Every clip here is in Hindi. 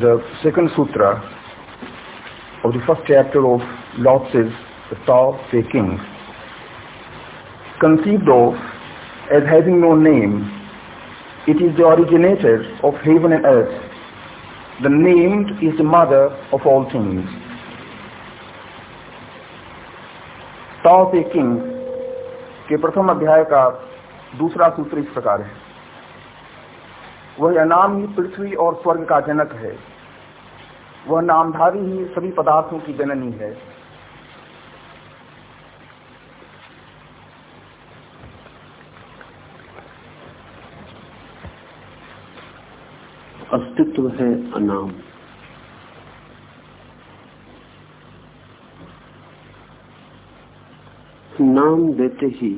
the second sutra of the first chapter of Lao Tzu's The Tao Te King, conceived of as having no name, it is the originator of heaven and earth. The named is the mother of all things. ताओ ते किंग के प्रथम अध्याय का दूसरा सूत्र इस प्रकार है वह अनाम ही पृथ्वी और स्वर्ग का जनक है वह नामधारी ही सभी पदार्थों की जननी है। अस्तित्व है अनाम। नाम देते ही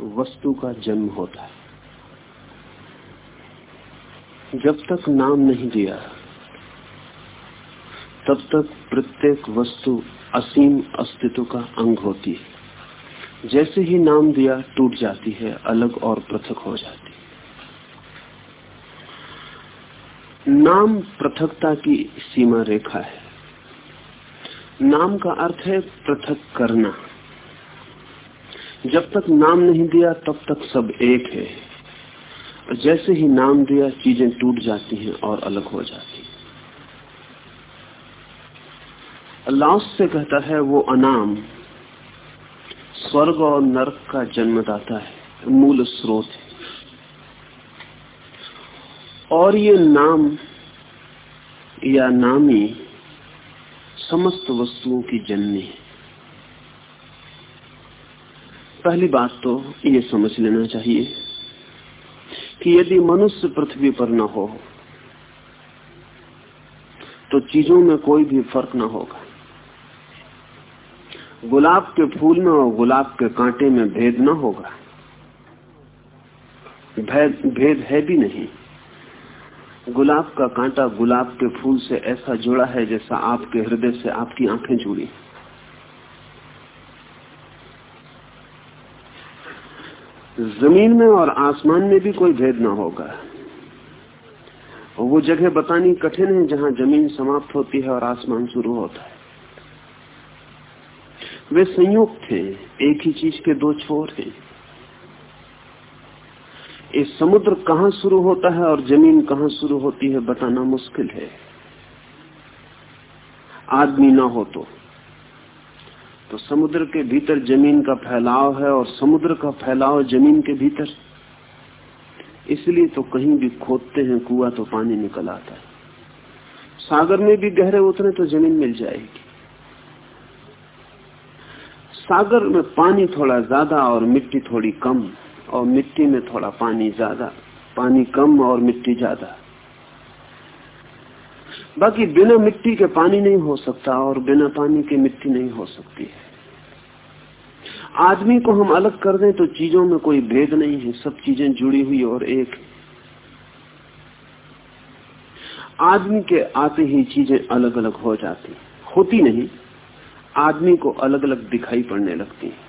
वस्तु का जन्म होता है। जब तक नाम नहीं दिया, तब तक प्रत्येक वस्तु असीम अस्तित्व का अंग होती है। जैसे ही नाम दिया, टूट जाती है, अलग और पृथक हो जाती है। नाम पृथकता की सीमा रेखा है। नाम का अर्थ है पृथक करना। जब तक नाम नहीं दिया, तब तक सब एक है। जैसे ही नाम दिया, चीज़ें टूट जाती हैं और अलग हो जाती अल्लाह से कहता है, वो अनाम, स्वर्ग और नरक का जन्मदाता है, मूल स्रोत है। और ये नाम या नामी समस्त वस्तुओं की जननी है। पहली बात तो ये समझ लेना चाहिए कि यदि मनुष्य पृथ्वी पर न हो तो चीज़ों में कोई भी फ़र्क न होगा। गुलाब के फूल में और गुलाब के कांटे में भेद न होगा। भेद भेद है भी नहीं। गुलाब का कांटा गुलाब के फूल से ऐसा जुड़ा है जैसा आपके हृदय से आपकी आँखें जुड़ी ज़मीन में और आसमान में भी कोई भेद ना होगा। वो जगह बतानी कठिन है जहाँ ज़मीन समाप्त होती है और आसमान शुरू होता है। वे संयुक्त थे एक ही चीज़ के दो छोर हैं। इस समुद्र कहाँ शुरू होता है और ज़मीन कहाँ शुरू होती है बताना मुश्किल है। आदमी ना हो तो। तो समुद्र के भीतर ज़मीन का फैलाव है और समुद्र का फैलाव ज़मीन के भीतर। इसलिए तो कहीं भी खोदते हैं, कुआ तो पानी निकल आता है। सागर में भी गहरे उतरे तो ज़मीन मिल जाएगी। सागर में पानी थोड़ा ज़्यादा और मिट्टी थोड़ी कम, और मिट्टी में थोड़ा पानी ज़्यादा, पानी कम और मिट्टी ज़्यादा। बाकी बिना मिट्टी के पानी नहीं हो सकता और बिना पानी के मिट्टी नहीं हो सकती। है आदमी को हम अलग कर दें तो चीज़ों में कोई भेद नहीं है, सब चीज़ें जुड़ी हुई और एक। आदमी के आते ही चीज़ें अलग अलग हो जाती, होती नहीं, आदमी को अलग अलग दिखाई पड़ने लगती। है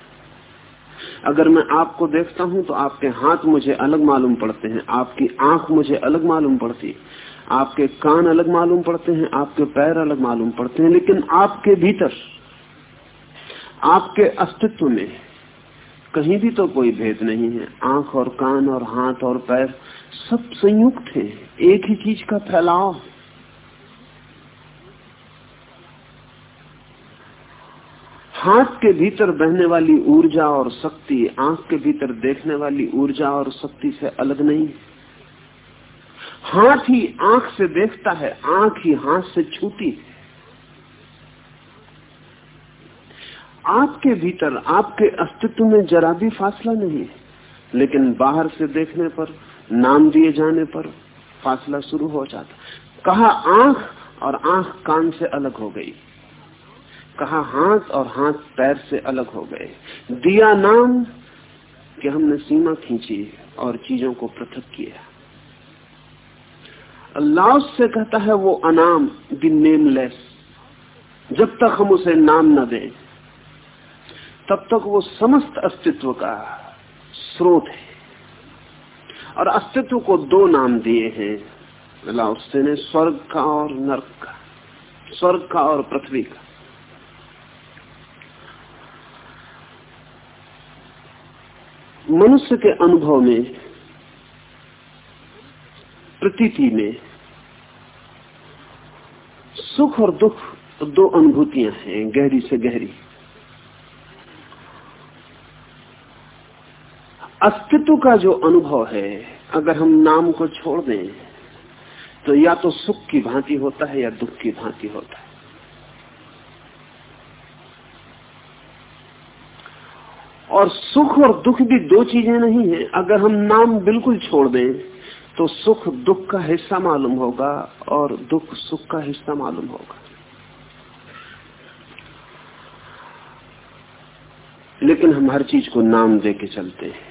अगर मैं आपको देखता हूँ तो आपके हाथ मुझे अलग मालूम पड़ते हैं, आपकी आँख मुझे अलग मालूम पड़ती। है आपके कान अलग मालूम पड़ते हैं, आपके पैर अलग मालूम पड़ते हैं, लेकिन आपके भीतर, आपके अस्तित्व में कहीं भी तो कोई भेद नहीं है। आँख और कान और हाथ और पैर सब संयुक्त है, एक ही चीज़ का फैलाव। हाथ के भीतर बहने वाली ऊर्जा और शक्ति, आँख के भीतर देखने वाली ऊर्जा और शक्ति से अलग नहीं। हाथ ही आँख से देखता है, आँख ही हाथ से छूती है। आपके भीतर, आपके अस्तित्व में जरा भी फासला नहीं है, लेकिन बाहर से देखने पर, नाम दिए जाने पर फासला शुरू हो जाता कहा आँख और आँख कान से अलग हो गई। कहा हाथ और हाथ पैर से अलग हो गए। दिया नाम कि हमने सीमा खींची और चीज़ों को पृथक किया। अल्लाह से कहता है वो अनाम द नेमलेस जब तक हम उसे नाम न दें, तब तक वो समस्त अस्तित्व का स्रोत है। और अस्तित्व को दो नाम दिए हैं लाओसे ने स्वर्ग का और नर्क का, स्वर्ग का और पृथ्वी का। मनुष्य के अनुभव में प्रतीति में सुख और दुख दो अनुभूतियाँ हैं, गहरी से गहरी। अस्तित्व का जो अनुभव है, अगर हम नाम को छोड़ दें तो या तो सुख की भांति होता है या दुख की भांति होता है। और सुख और दुख भी दो चीज़ें नहीं है। अगर हम नाम बिल्कुल छोड़ दें तो सुख दुख का हिस्सा मालूम होगा और दुख सुख का हिस्सा मालूम होगा। लेकिन हम हर चीज़ को नाम दे के चलते हैं।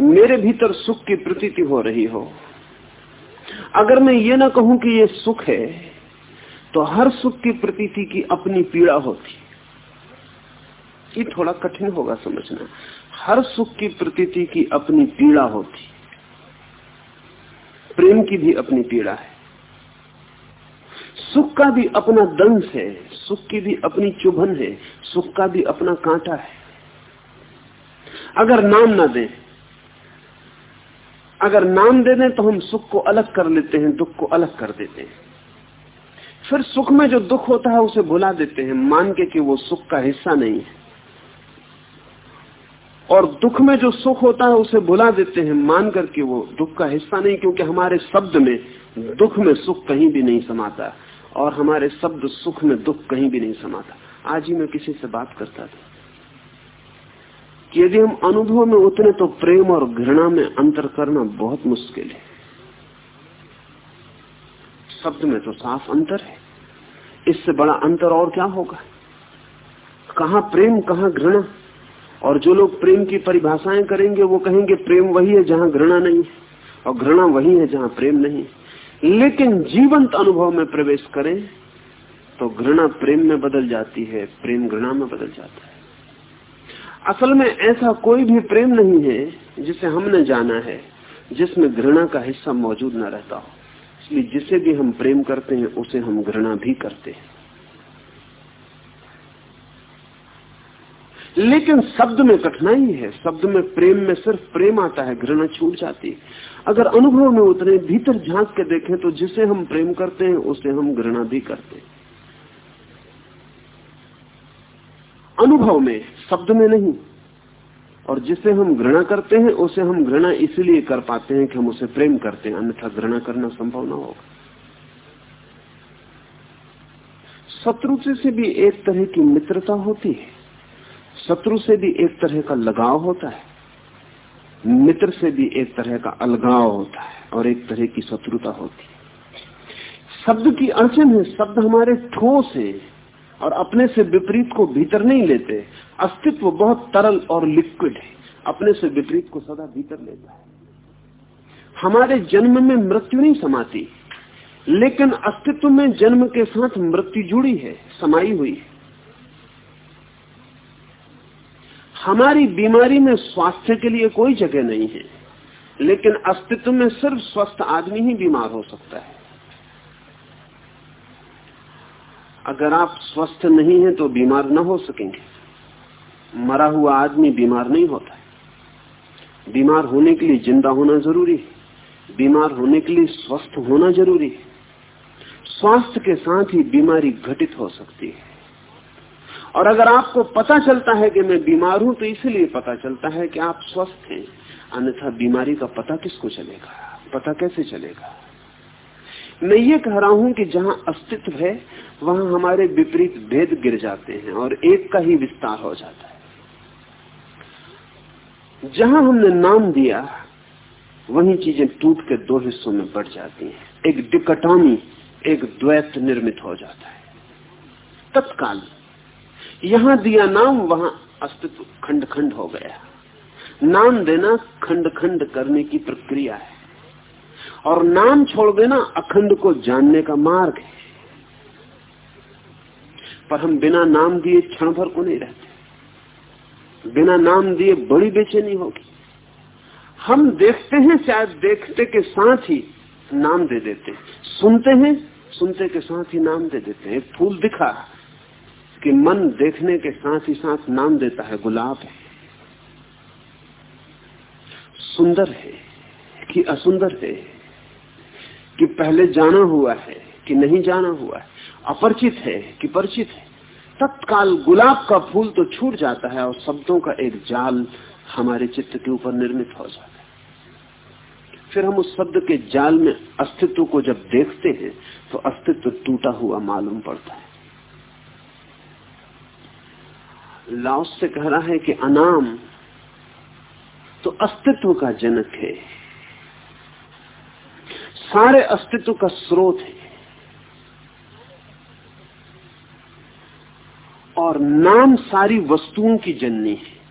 मेरे भीतर सुख की प्रतीति हो रही हो। अगर मैं ये ना कहूँ कि ये सुख है तो हर सुख की प्रतीति की अपनी पीड़ा होती। ये थोड़ा कठिन होगा समझना। हर सुख की प्रतीति की अपनी पीड़ा होती। प्रेम की भी अपनी पीड़ा है। सुख का भी अपना दंश है, सुख की भी अपनी चुभन है, सुख का भी अपना कांटा है। अगर नाम ना दें, अगर नाम दे दें तो हम सुख को अलग कर लेते हैं, दुख को अलग कर देते हैं। फिर सुख में जो दुख होता है, उसे भुला देते हैं। मान के कि वो सुख का हिस्सा नहीं है। और दुख में जो सुख होता है उसे भुला देते हैं मान करके वो दुख का हिस्सा नहीं, क्योंकि हमारे शब्द में दुख में सुख कहीं भी नहीं समाता और हमारे शब्द सुख में दुख कहीं भी नहीं समाता। आज ही मैं किसी से बात करता था कि यदि हम अनुभव में उतरे तो प्रेम और घृणा में अंतर करना बहुत मुश्किल है। शब्द में तो साफ़ अंतर है। इससे बड़ा अंतर और क्या होगा? कहा प्रेम, कहा घृणा? और जो लोग प्रेम की परिभाषाएँ करेंगे, वो कहेंगे, प्रेम वही है जहाँ घृणा नहीं और घृणा वही है जहाँ प्रेम नहीं लेकिन जीवंत अनुभव में प्रवेश करें तो घृणा प्रेम में बदल जाती है, प्रेम घृणा में बदल जाता है। असल में ऐसा कोई भी प्रेम नहीं है, जिसे हमने जाना है, जिसमें घृणा का हिस्सा मौजूद न रहता हो। इसलिए जिसे भी हम प्रेम करते हैं, उसे हम घृणा भी करते हैं। लेकिन शब्द में कठिनाई है। शब्द में प्रेम में सिर्फ़ प्रेम आता है, घृणा छूट जाती है। अगर अनुभव में उतरे, भीतर झाँक के देखें तो जिसे हम प्रेम करते हैं, उसे हम घृणा भी करते हैं। अनुभव में, शब्द में नहीं। और जिसे हम घृणा करते हैं, उसे हम घृणा इसलिए कर पाते हैं कि हम उसे प्रेम करते हैं, अन्यथा घृणा करना संभव ना होगा। शत्रु से भी एक तरह की मित्रता होती है। शत्रु से भी एक तरह का लगाव होता है, मित्र से भी एक तरह का अलगाव होता है और एक तरह की शत्रुता होती है। शब्द की अड़चन है, शब्द हमारे ठोस है और अपने से विपरीत को भीतर नहीं लेते। अस्तित्व बहुत तरल और लिक्विड है, अपने से विपरीत को सदा भीतर लेता है। हमारे जन्म में मृत्यु नहीं समाती, लेकिन अस्तित्व में जन्म के साथ मृत्यु जुड़ी है, समाई हुई है। हमारी बीमारी में स्वास्थ्य के लिए कोई जगह नहीं है। लेकिन अस्तित्व में सिर्फ़ स्वस्थ आदमी ही बीमार हो सकता है। अगर आप स्वस्थ नहीं हैं तो बीमार न हो सकेंगे। मरा हुआ आदमी बीमार नहीं होता है। बीमार होने के लिए ज़िंदा होना ज़रूरी है। बीमार होने के लिए स्वस्थ होना ज़रूरी है। स्वास्थ्य के साथ ही बीमारी घटित हो सकती है। और अगर आपको पता चलता है कि मैं बीमार हूँ तो इसलिए पता चलता है कि आप स्वस्थ हैं। अन्यथा बीमारी का पता किसको चलेगा? पता कैसे चलेगा? मैं ये कह रहा हूँ कि जहाँ अस्तित्व है, वहाँ हमारे विपरीत भेद गिर जाते हैं और एक का ही विस्तार हो जाता है। जहाँ हमने नाम दिया, वही चीज़ें टूट के दो हिस्सों में बढ़ जाती हैं। एक डिकटॉमी, एक द्वैत निर्मित हो जाता है। तत्काल यहाँ दिया नाम, वहाँ अस्तित्व खंड खंड हो गया। नाम देना खंड खंड करने की प्रक्रिया है। और नाम छोड़ देना अखंड को जानने का मार्ग है। पर हम बिना नाम दिए क्षण भर को नहीं रहते। बिना नाम दिए बड़ी बेचैनी होगी। हम देखते हैं, शायद देखते के साथ ही नाम दे देते सुनते हैं, सुनते के साथ ही नाम दे देते हैं। फूल दिखा। कि मन देखने के साथ ही साथ नाम देता है, गुलाब है। सुंदर है कि असुंदर है? कि पहले जाना हुआ है कि नहीं जाना हुआ है? अपरिचित है कि परिचित है? तत्काल गुलाब का फूल तो छूट जाता है और शब्दों का एक जाल हमारे चित्त के ऊपर निर्मित हो जाता है। फिर हम उस शब्द के जाल में अस्तित्व को जब देखते हैं तो अस्तित्व टूटा हुआ मालूम पड़ता है। लाओस से कह रहा है कि अनाम तो अस्तित्व का जनक है। सारे अस्तित्व का स्रोत है। और नाम सारी वस्तुओं की जननी है।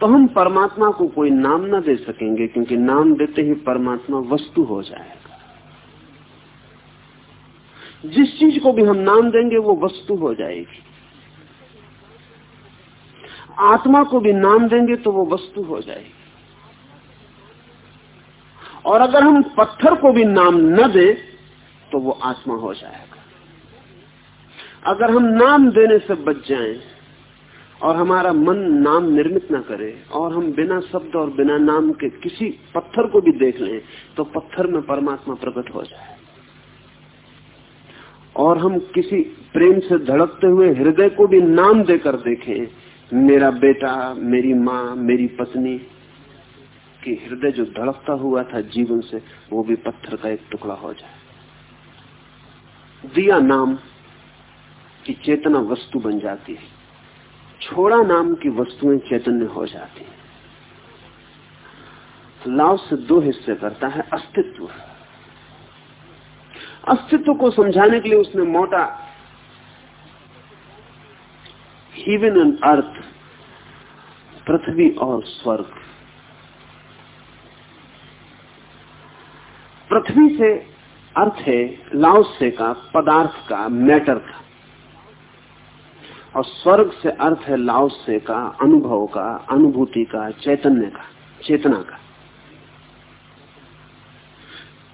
तो हम परमात्मा को कोई नाम ना दे सकेंगे, क्योंकि नाम देते ही परमात्मा वस्तु हो जाएगा। जिस चीज़ को भी हम नाम देंगे, वो वस्तु हो जाएगी। आत्मा को भी नाम देंगे तो वो वस्तु हो जाएगी। और अगर हम पत्थर को भी नाम न दे तो वो आत्मा हो जाएगा। अगर हम नाम देने से बच जाएँ, और हमारा मन नाम निर्मित ना करे, और हम बिना शब्द और बिना नाम के किसी पत्थर को भी देख लें तो पत्थर में परमात्मा प्रकट हो जाए। और हम किसी प्रेम से धड़कते हुए हृदय को भी नाम देकर देखें मेरा बेटा, मेरी माँ, मेरी पत्नी कि हृदय जो धड़कता हुआ था जीवन से, वो भी पत्थर का एक टुकड़ा हो जाए। दिया नाम की चेतना वस्तु बन जाती है। छोड़ा नाम की वस्तुएँ चैतन्य हो जाती है। लाव से दो हिस्से करता है अस्तित्व। अस्तित्व को समझाने के लिए उसने मोटा हिवन एंड अर्थ, पृथ्वी और स्वर्ग। पृथ्वी से अर्थ है, लाओसे का, पदार्थ का, मैटर का। और स्वर्ग से अर्थ है, लाओसे का, अनुभव का, अनुभूति का, चैतन्य का, चेतना का।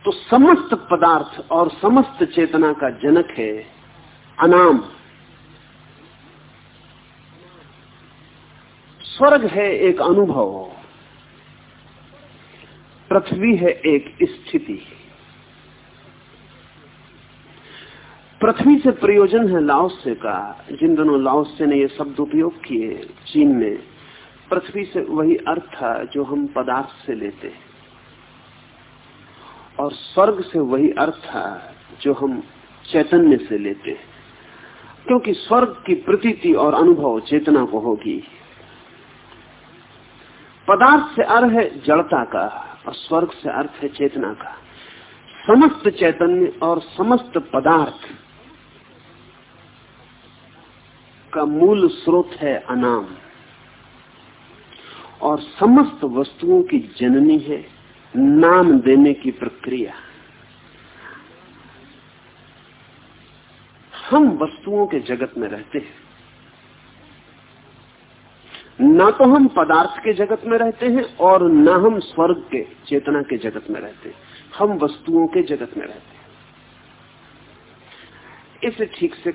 तो समस्त पदार्थ और समस्त चेतना का जनक है अनाम। स्वर्ग है एक अनुभव। पृथ्वी है एक स्थिति। पृथ्वी से प्रयोजन है लाओसे का। जिन दोनों लाओसे ने ये शब्द उपयोग किए, चीन में, पृथ्वी से वही अर्थ था जो हम पदार्थ से लेते हैं। और स्वर्ग से वही अर्थ था जो हम चैतन्य से लेते हैं। क्योंकि स्वर्ग की प्रतीति और अनुभव चेतना को होगी। पदार्थ से अर्थ है जड़ता का और स्वर्ग से अर्थ है चेतना का। समस्त चैतन्य और समस्त पदार्थ का मूल स्रोत है अनाम। और समस्त वस्तुओं की जननी है नाम देने की प्रक्रिया। हम वस्तुओं के जगत में रहते हैं। ना तो हम पदार्थ के जगत में रहते हैं और ना हम स्वर्ग के, चेतना के जगत में रहते हैं। हम वस्तुओं के जगत में रहते हैं। इसे ठीक से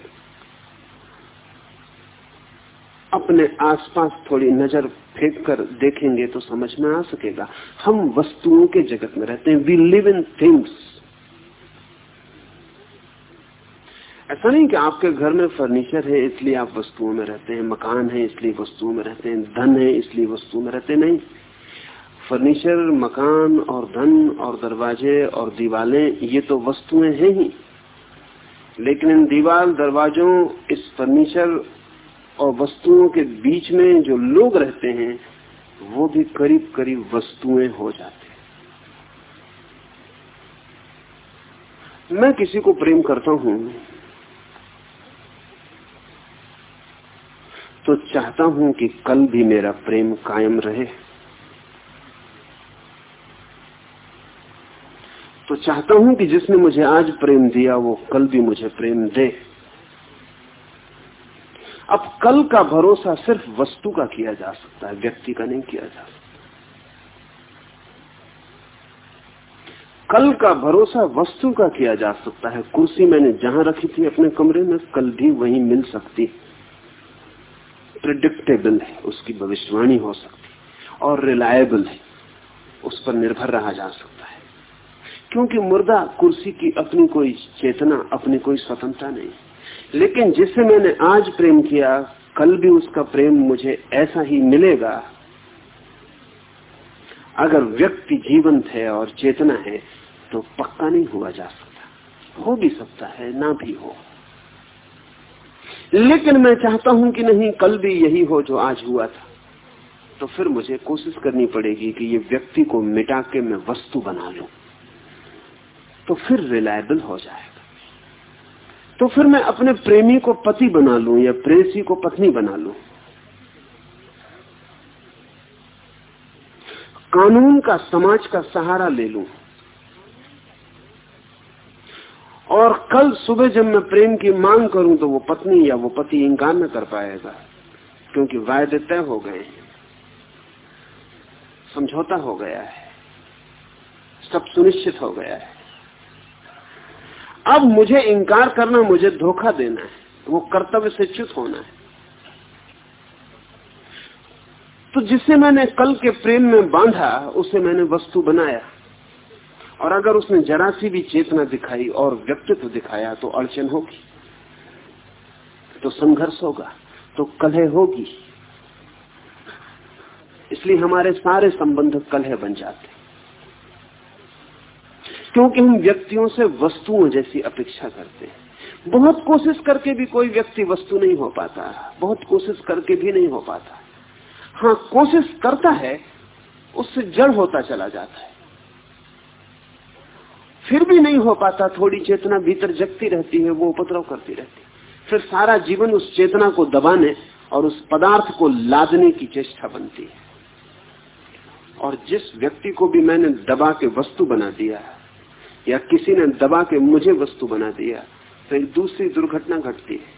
अपने आसपास थोड़ी नज़र फेंक कर देखेंगे तो समझ में आ सकेगा। हम वस्तुओं के जगत में रहते हैं। वी लिव इन थिंग्स ऐसा नहीं कि आपके घर में फर्नीचर है, इसलिए आप वस्तुओं में रहते हैं, मकान है, इसलिए वस्तुओं में रहते हैं, धन है, इसलिए वस्तुओं में रहते नहीं। फर्नीचर, मकान और धन और दरवाजे और दीवालें, ये तो वस्तुएँ हैं ही। लेकिन इन दीवार दरवाजों, इस फर्नीचर और वस्तुओं के बीच में जो लोग रहते हैं, वो भी करीब करीब वस्तुएँ हो जाते हैं। मैं किसी को प्रेम करता हूँ तो चाहता हूँ कि कल भी मेरा प्रेम कायम रहे। तो चाहता हूँ कि जिसने मुझे आज प्रेम दिया, वो कल भी मुझे प्रेम दे। अब कल का भरोसा सिर्फ़ वस्तु का किया जा सकता है, व्यक्ति का नहीं किया जा सकता। कल का भरोसा वस्तु का किया जा सकता है। कुर्सी मैंने जहाँ रखी थी अपने कमरे में, कल भी वही मिल सकती। है प्रिडिक्टेबल है, उसकी भविष्यवाणी हो सकती और रिलायबल है, उस पर निर्भर रहा जा सकता है। क्योंकि मुर्दा कुर्सी की अपनी कोई चेतना, अपनी कोई स्वतंत्रता नहीं लेकिन जिससे मैंने आज प्रेम किया, कल भी उसका प्रेम मुझे ऐसा ही मिलेगा। अगर व्यक्ति जीवंत है और चेतना है तो पक्का नहीं हुआ जा सकता। हो भी सकता है, ना भी हो। लेकिन मैं चाहता हूँ कि नहीं, कल भी यही हो जो आज हुआ था। तो फिर मुझे कोशिश करनी पड़ेगी कि ये व्यक्ति को मिटा के मैं वस्तु बना लू। तो फिर रिलायबल हो जाएगा। तो फिर मैं अपने प्रेमी को पति बना लू या प्रेसी को पत्नी बना लू। कानून का, समाज का सहारा ले लू। और कल सुबह जब मैं प्रेम की मांग करूँ तो वो पत्नी या वो पति इंकार न कर पाएगा, क्योंकि वायदे तय हो गए समझौता हो गया है। सब सुनिश्चित हो गया है। अब मुझे इंकार करना, मुझे धोखा देना है। वो कर्तव्य से च्युत होना है। तो जिसे मैंने कल के प्रेम में बांधा, उसे मैंने वस्तु बनाया। और अगर उसने जरा सी भी चेतना दिखाई और व्यक्तित्व दिखाया तो अड़चन होगी। तो संघर्ष होगा तो कलह होगी। इसलिए हमारे सारे संबंध कलह बन जाते। क्योंकि हम व्यक्तियों से वस्तुओं जैसी अपेक्षा करते हैं। बहुत कोशिश करके भी कोई व्यक्ति वस्तु नहीं हो पाता, बहुत कोशिश करके भी नहीं हो पाता। हाँ कोशिश करता है, उससे जड़ होता चला जाता है। फिर भी नहीं हो पाता, थोड़ी चेतना भीतर जगती रहती है, वो उपद्रव करती रहती है। फिर सारा जीवन उस चेतना को दबाने और उस पदार्थ को लादने की चेष्टा बनती है। और जिस व्यक्ति को भी मैंने दबा के वस्तु बना दिया या किसी ने दबा के मुझे वस्तु बना दिया तो एक दूसरी दुर्घटना घटती है।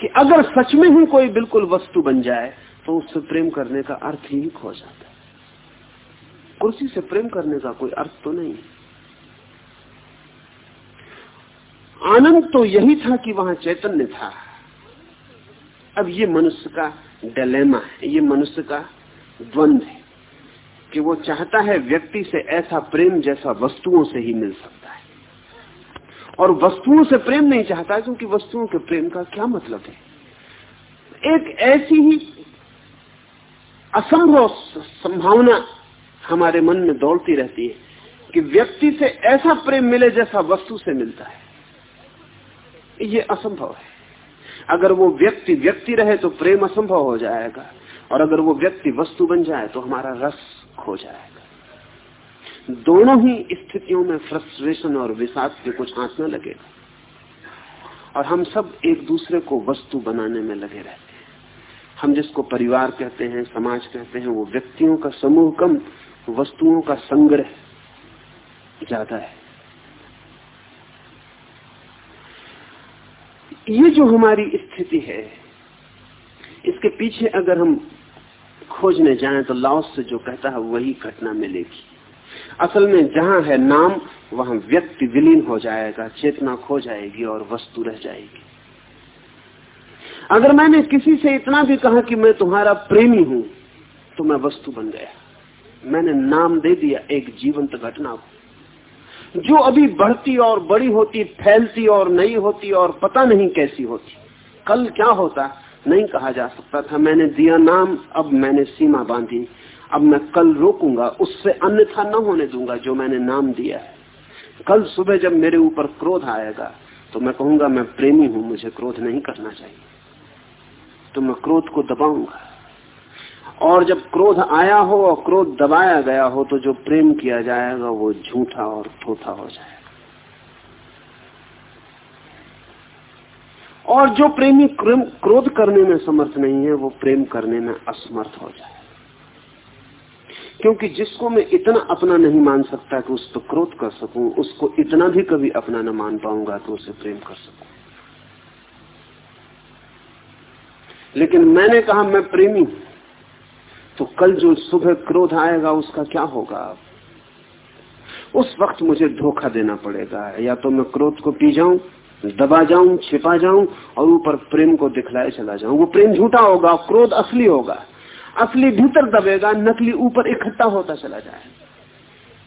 कि अगर सच में ही कोई बिल्कुल वस्तु बन जाए तो उससे प्रेम करने का अर्थ ही खो जाता है। कुर्सी से प्रेम करने का कोई अर्थ तो नहीं। आनंद तो यही था कि वहाँ चैतन्य था। अब ये मनुष्य का डलेमा है, ये मनुष्य का द्वंद है कि वो चाहता है व्यक्ति से ऐसा प्रेम जैसा वस्तुओं से ही मिल सकता है। और वस्तुओं से प्रेम नहीं चाहता क्योंकि वस्तुओं के प्रेम का क्या मतलब है? एक ऐसी ही असंभव संभावना हमारे मन में दौड़ती रहती है कि व्यक्ति से ऐसा प्रेम मिले जैसा वस्तु से मिलता है। ये असंभव है। अगर वो व्यक्ति व्यक्ति रहे तो प्रेम असंभव हो जाएगा और अगर वो व्यक्ति वस्तु बन जाए तो हमारा रस खो जाएगा। दोनों ही स्थितियों में फ्रस्ट्रेशन और विषाद के कुछ हाथ लगेगा और हम सब एक दूसरे को वस्तु बनाने में लगे रहते हैं। हम जिसको परिवार कहते हैं, समाज कहते हैं, वो व्यक्तियों का समूह कम वस्तुओं का संग्रह ज़्यादा है। ये जो हमारी स्थिति है, इसके पीछे अगर हम खोजने जाएँ तो लाओस से जो कहता है वही घटना मिलेगी। असल में जहाँ है नाम, वहाँ व्यक्ति विलीन हो जाएगा, चेतना खो जाएगी और वस्तु रह जाएगी। अगर मैंने किसी से इतना भी कहा कि मैं तुम्हारा प्रेमी हूँ तो मैं वस्तु बन गया। मैंने नाम दे दिया एक जीवंत घटना को। जो अभी बढ़ती और बड़ी होती, फैलती और नई होती और पता नहीं कैसी होती, कल क्या होता, नहीं कहा जा सकता था। मैंने दिया नाम, अब मैंने सीमा बांधी। अब मैं कल रोकूँगा, उससे अन्यथा न होने दूँगा जो मैंने नाम दिया है। कल सुबह जब मेरे ऊपर क्रोध आएगा तो मैं कहूँगा, मैं प्रेमी हूँ, मुझे क्रोध नहीं करना चाहिए। तो मैं क्रोध को दबाऊँगा। और जब क्रोध आया हो और क्रोध दबाया गया हो तो जो प्रेम किया जाएगा वो झूठा और थोथा हो जाएगा। और जो प्रेमी क्रोध करने में समर्थ नहीं है, वो प्रेम करने में असमर्थ हो जाए। क्योंकि जिसको मैं इतना अपना नहीं मान सकता कि उस पर क्रोध कर सकूँ, उसको इतना भी कभी अपना न मान पाऊँगा तो उसे प्रेम कर सकूँ। लेकिन मैंने कहा, मैं प्रेमी तो कल जो सुबह क्रोध आएगा, उसका क्या होगा? उस वक्त मुझे धोखा देना पड़ेगा। या तो मैं क्रोध को पी जाऊँ, दबा जाऊँ, छिपा जाऊँ, और ऊपर प्रेम को दिखलाए चला जाऊँ। वो प्रेम झूठा होगा, क्रोध असली होगा। असली भीतर दबेगा, नकली ऊपर इकट्ठा होता चला जाए।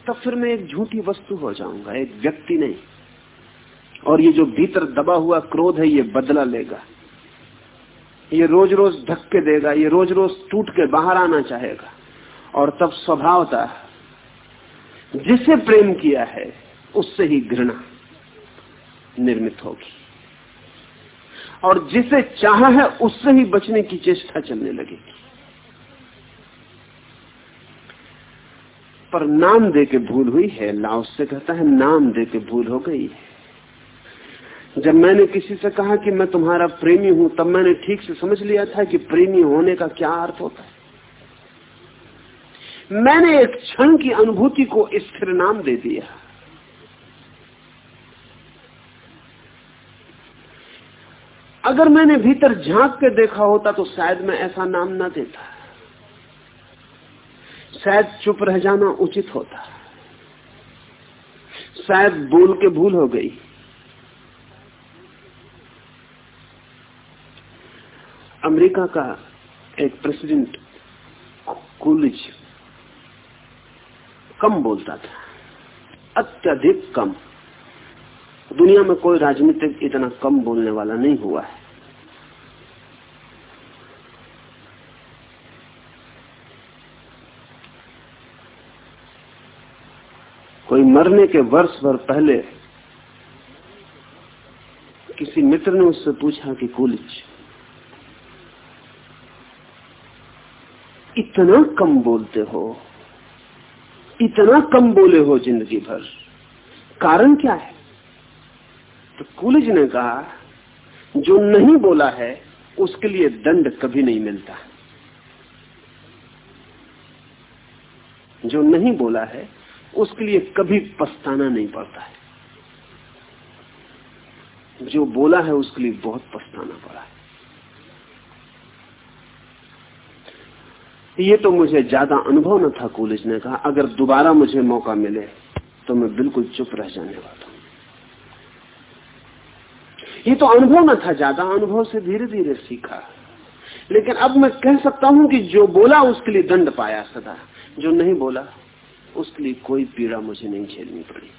तब फिर मैं एक झूठी वस्तु हो जाऊँगा, एक व्यक्ति नहीं। और ये जो भीतर दबा हुआ क्रोध है, ये बदला लेगा। ये रोज रोज धक्के देगा, ये रोज रोज टूट के बाहर आना चाहेगा। और तब स्वभावता जिसे प्रेम किया है, उससे ही घृणा निर्मित होगी। और जिसे चाह है, उससे ही बचने की चेष्टा चलने लगेगी। पर नाम दे के भूल हुई है, लाओस से कहता है, नाम दे के भूल हो गई है। जब मैंने किसी से कहा कि मैं तुम्हारा प्रेमी हूँ, तब मैंने ठीक से समझ लिया था कि प्रेमी होने का क्या अर्थ होता है। मैंने एक क्षण की अनुभूति को स्थिर नाम दे दिया। अगर मैंने भीतर झाँक के देखा होता तो शायद मैं ऐसा नाम ना देता। शायद चुप रह जाना उचित होता। शायद बोल के भूल हो गई। अमेरिका का एक प्रेसिडेंट कुलिज कम बोलता था, अत्यधिक कम। दुनिया में कोई राजनीतिक इतना कम बोलने वाला नहीं हुआ है। कोई मरने के वर्ष भर पहले किसी मित्र ने उससे पूछा कि कुलिज इतना कम बोलते हो, इतना कम बोले हो ज़िंदगी भर। कारण क्या है? तो कुलिज ने कहा, जो नहीं बोला है, उसके लिए दंड कभी नहीं मिलता। जो नहीं बोला है, उसके लिए कभी पछताना नहीं पड़ता है। जो बोला है, उसके लिए बहुत पछताना पड़ा है। ये तो मुझे ज़्यादा अनुभव न था कॉलेज ने कहा, अगर दोबारा मुझे मौका मिले तो मैं बिल्कुल चुप रह जाने वाला हूँ। ये तो अनुभव न था ज़्यादा, अनुभव से धीरे धीरे सीखा। लेकिन अब मैं कह सकता हूँ कि जो बोला, उसके लिए दंड पाया सदा। जो नहीं बोला, उसके लिए कोई पीड़ा मुझे नहीं झेलनी पड़ी।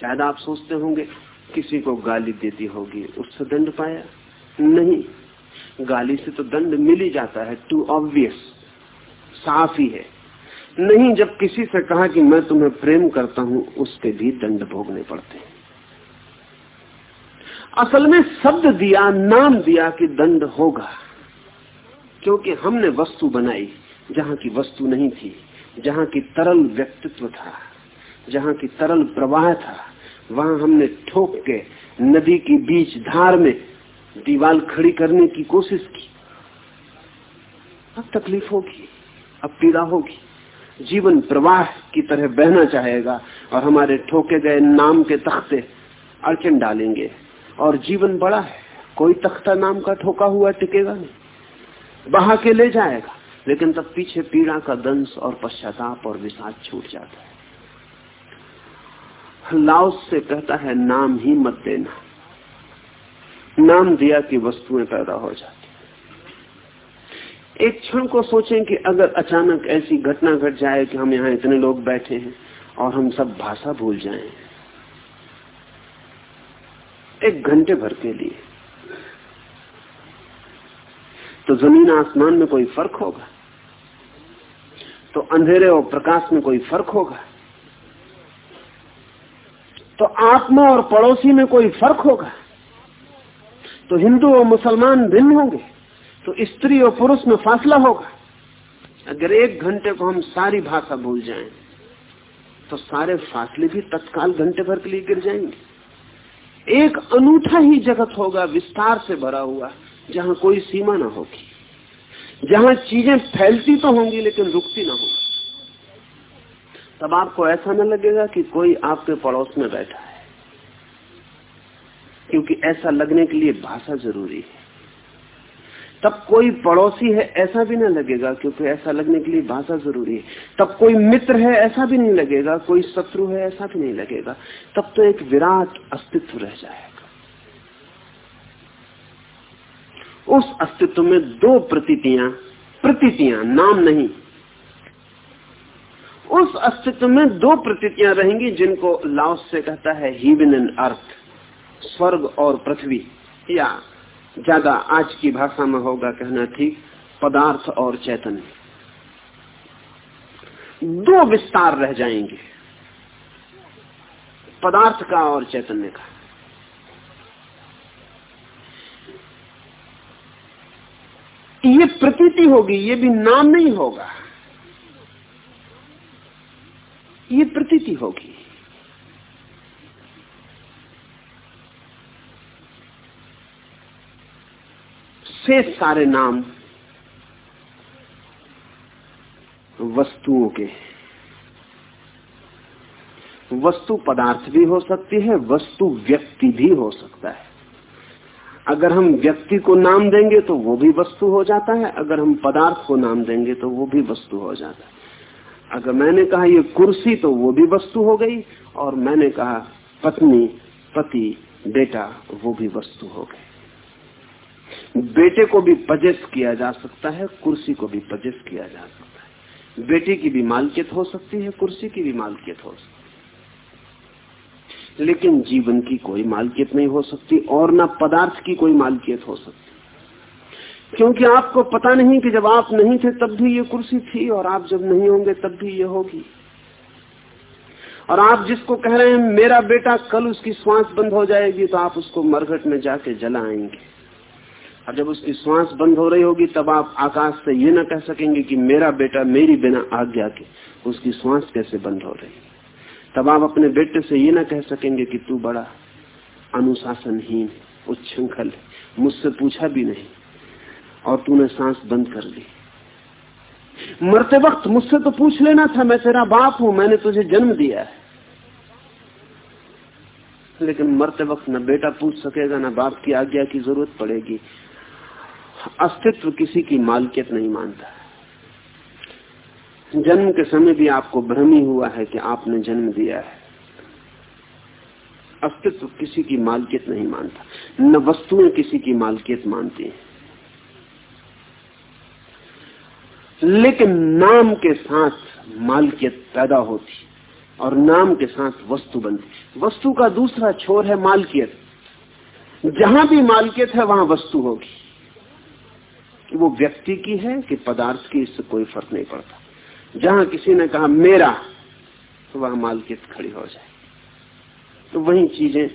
शायद आप सोचते होंगे, किसी को गाली देती होगी, उससे दंड पाया? नहीं। गाली से तो दंड मिल ही जाता है टू ऑब्वियस साफ़ ही है। नहीं, जब किसी से कहा कि मैं तुम्हें प्रेम करता हूँ, उसके भी दंड भोगने पड़ते हैं। असल में शब्द दिया, नाम दिया कि दंड होगा, क्योंकि हमने वस्तु बनाई, जहाँ की वस्तु नहीं थी, जहाँ की तरल व्यक्तित्व था, जहाँ की तरल प्रवाह था, वहाँ हमने ठोक के नदी की बीच धार में दीवाल खड़ी करने की कोशिश की। अब तकलीफ़ होगी, अब पीड़ा होगी। जीवन प्रवाह की तरह बहना चाहेगा और हमारे ठोके गए नाम के तख्ते अड़चन डालेंगे। और जीवन बड़ा है, कोई तख्ता नाम का ठोका हुआ टिकेगा नहीं। बहा के ले जाएगा, लेकिन तब पीछे पीड़ा का दंश और पश्चाताप और विषाद छूट जाता है। लाओस से कहता है, नाम ही मत देना। नाम दिया कि वस्तुएँ पैदा हो जाती एक क्षण को सोचें कि अगर अचानक ऐसी घटना घट जाए कि हम यहाँ इतने लोग बैठे हैं और हम सब भाषा भूल जाएँ। एक घंटे भर के लिए। तो ज़मीन आसमान में कोई फ़र्क होगा? तो अंधेरे और प्रकाश में कोई फ़र्क होगा? तो आत्मा और पड़ोसी में कोई फ़र्क होगा? तो हिंदू और मुसलमान भिन्न होंगे। तो स्त्री और पुरुष में फासला होगा। अगर एक घंटे को हम सारी भाषा भूल जाएँ तो सारे फासले भी तत्काल घंटे भर के लिए गिर जाएँगे। एक अनूठा ही जगत होगा, विस्तार से भरा हुआ, जहाँ कोई सीमा ना होगी। जहाँ चीज़ें फैलती तो होंगी, लेकिन रुकती ना होगी। तब आपको ऐसा न लगेगा कि कोई आपके पड़ोस में बैठा है। क्योंकि ऐसा लगने के लिए भाषा ज़रूरी है। तब कोई पड़ोसी है, ऐसा भी ना लगेगा क्योंकि ऐसा लगने के लिए भाषा ज़रूरी है। तब कोई मित्र है, ऐसा भी नहीं लगेगा। कोई शत्रु है, ऐसा भी नहीं लगेगा। तब तो एक विराट अस्तित्व रह जाएगा। उस अस्तित्व में दो प्रतीतियाँ प्रतीतियाँ, नाम नहीं। उस अस्तित्व में दो प्रतीतियाँ रहेंगी जिनको लाओस से कहता है हीवन अर्थ। स्वर्ग और पृथ्वी, या ज़्यादा आज की भाषा में होगा कहना ठीक, पदार्थ और चैतन्य दो विस्तार रह जाएँगे, पदार्थ का और चैतन्य का। ये प्रतीति होगी, ये भी नाम नहीं होगा। ये प्रतीति होगी। शेष सारे नाम वस्तुओं के वस्तु पदार्थ भी हो सकती है, वस्तु व्यक्ति भी हो सकता है। अगर हम व्यक्ति को नाम देंगे तो वो भी वस्तु हो जाता है, अगर हम पदार्थ को नाम देंगे तो वो भी वस्तु हो जाता है। अगर मैंने कहा ये कुर्सी तो वो भी वस्तु हो गई, और मैंने कहा पत्नी, पति, बेटा, वो भी वस्तु हो गई बेटे को भी पजेस किया जा सकता है, कुर्सी को भी पजेस किया जा सकता है। बेटे की भी मालकियत हो सकती है, कुर्सी की भी मालकियत हो सकती है। लेकिन जीवन की कोई मालकियत नहीं हो सकती और ना पदार्थ की कोई मालकियत हो सकती। क्योंकि आपको पता नहीं कि जब आप नहीं थे तब भी ये कुर्सी थी और आप जब नहीं होंगे तब भी ये होगी। और आप जिसको कह रहे हैं, मेरा बेटा कल उसकी श्वास बंद हो जाएगी तो आप उसको मरघट में जाके जलाएँगे। और जब उसकी श्वास बंद हो रही होगी, तब आप आकाश से ये ना कह सकेंगे कि मेरा बेटा मेरी बिना आज्ञा के उसकी श्वास कैसे बंद हो रही तब आप अपने बेटे से ये ना कह सकेंगे कि तू बड़ा अनुशासनहीन, उच्छृंखल मुझसे पूछा भी नहीं और तूने सांस बंद कर ली। मरते वक्त मुझसे तो पूछ लेना था, मैं तेरा बाप हूँ, मैंने तुझे जन्म दिया है। लेकिन मरते वक्त न बेटा पूछ सकेगा, न बाप की आज्ञा की ज़रूरत पड़ेगी अस्तित्व किसी की मालकियत नहीं मानता। जन्म के समय भी आपको भ्रम ही हुआ है कि आपने जन्म दिया है। अस्तित्व किसी की मालकियत नहीं मानता। न वस्तुएँ किसी की मालकियत मानती हैं। लेकिन नाम के साथ मालकियत पैदा होती और नाम के साथ वस्तु बनती वस्तु का दूसरा छोर है मालकियत। जहाँ भी मालकियत है, वहाँ वस्तु होगी। कि वो व्यक्ति की है कि पदार्थ की इससे कोई फ़र्क नहीं पड़ता। जहाँ किसी ने कहा, मेरा तो वह मालकियत खड़ी हो जाए। तो वही चीज़ें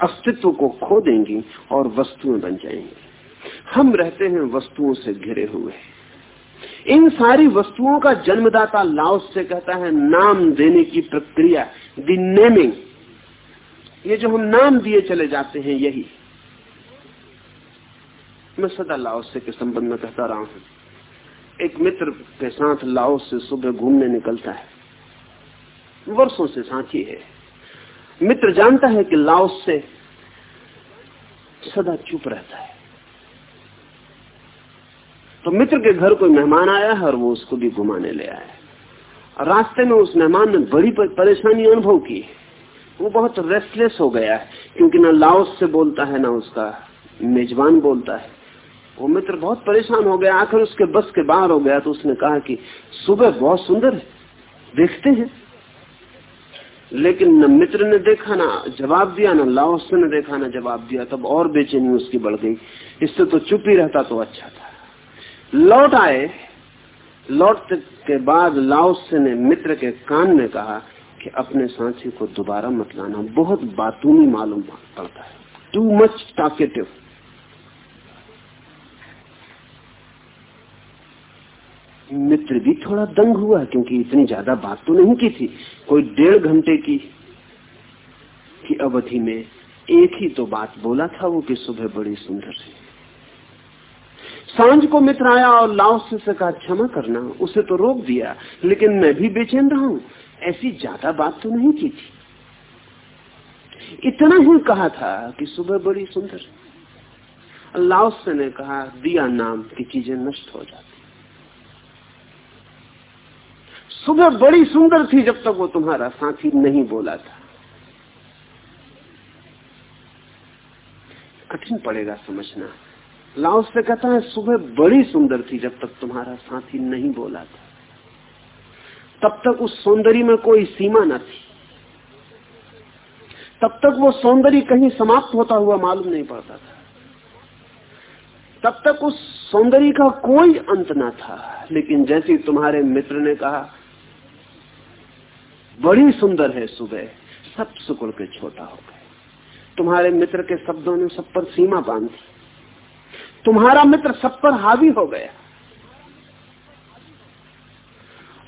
अस्तित्व को खो देंगी और वस्तुएँ बन जाएँगी। हम रहते हैं वस्तुओं से घिरे हुए। इन सारी वस्तुओं का जन्मदाता लाओस से कहता है, नाम देने की प्रक्रिया, दी नेमिंग। ये जो हम नाम दिए चले जाते हैं, यही। मैं सदा लाओस के संबंध में कहता रहा हूँ? एक मित्र के साथ लाओस से सुबह घूमने निकलता है। वर्षों से साथी है। मित्र जानता है कि लाओस से सदा चुप रहता है। तो मित्र के घर कोई मेहमान आया है और वो उसको भी घुमाने ले आया है। रास्ते में उस मेहमान ने बड़ी परेशानी अनुभव की। वो बहुत रेस्टलेस हो गया है, क्योंकि ना लाओस से बोलता है, ना उसका मेजबान बोलता है। वो मित्र बहुत परेशान हो गया, आखिर उसके बस के बाहर हो गया तो उसने कहा कि सुबह बहुत सुंदर है, देखते हैं। लेकिन न मित्र ने देखा, ना जवाब दिया, ना लाओस ने देखा, ना जवाब दिया, तब और बेचैनी उसकी बढ़ गई। इससे तो चुप ही रहता तो अच्छा था। लौट आए। लौट के बाद लाओस ने मित्र के कान में कहा कि अपने साथी को दोबारा मत लाना, बहुत बातूनी मालूम पड़ता है। टू मच टॉकेटिव मित्र भी थोड़ा दंग हुआ क्योंकि इतनी ज़्यादा बात तो नहीं की थी। कोई डेढ़ घंटे की की अवधि में एक ही तो बात बोला था वो कि सुबह बड़ी सुंदर है। साँझ को मित्र आया और लाओस से कहा क्षमा करना, उसे तो रोक दिया, लेकिन मैं भी बेचैन रहा हूँ। ऐसी ज़्यादा बात तो नहीं की थी। इतना ही कहा था कि सुबह बड़ी सुंदर लाओसे ने कहा, दिया नाम की चीज़ें नष्ट हो जाती। सुबह बड़ी सुंदर थी जब तक वो तुम्हारा साथी नहीं बोला था। कठिन पड़ेगा समझना। लाओस से कहता है, सुबह बड़ी सुंदर थी जब तक तुम्हारा साथी नहीं बोला था। तब तक उस सौंदर्य में कोई सीमा न थी। तब तक वो सौंदर्य कहीं समाप्त होता हुआ मालूम नहीं पड़ता था। तब तक उस सौंदर्य का कोई अंत न था। लेकिन जैसे तुम्हारे मित्र ने कहा बड़ी सुंदर है सुबह। सब सुकुड़ के छोटा हो गए। तुम्हारे मित्र के शब्दों ने सब पर सीमा बांधी। तुम्हारा मित्र सब पर हावी हो गया।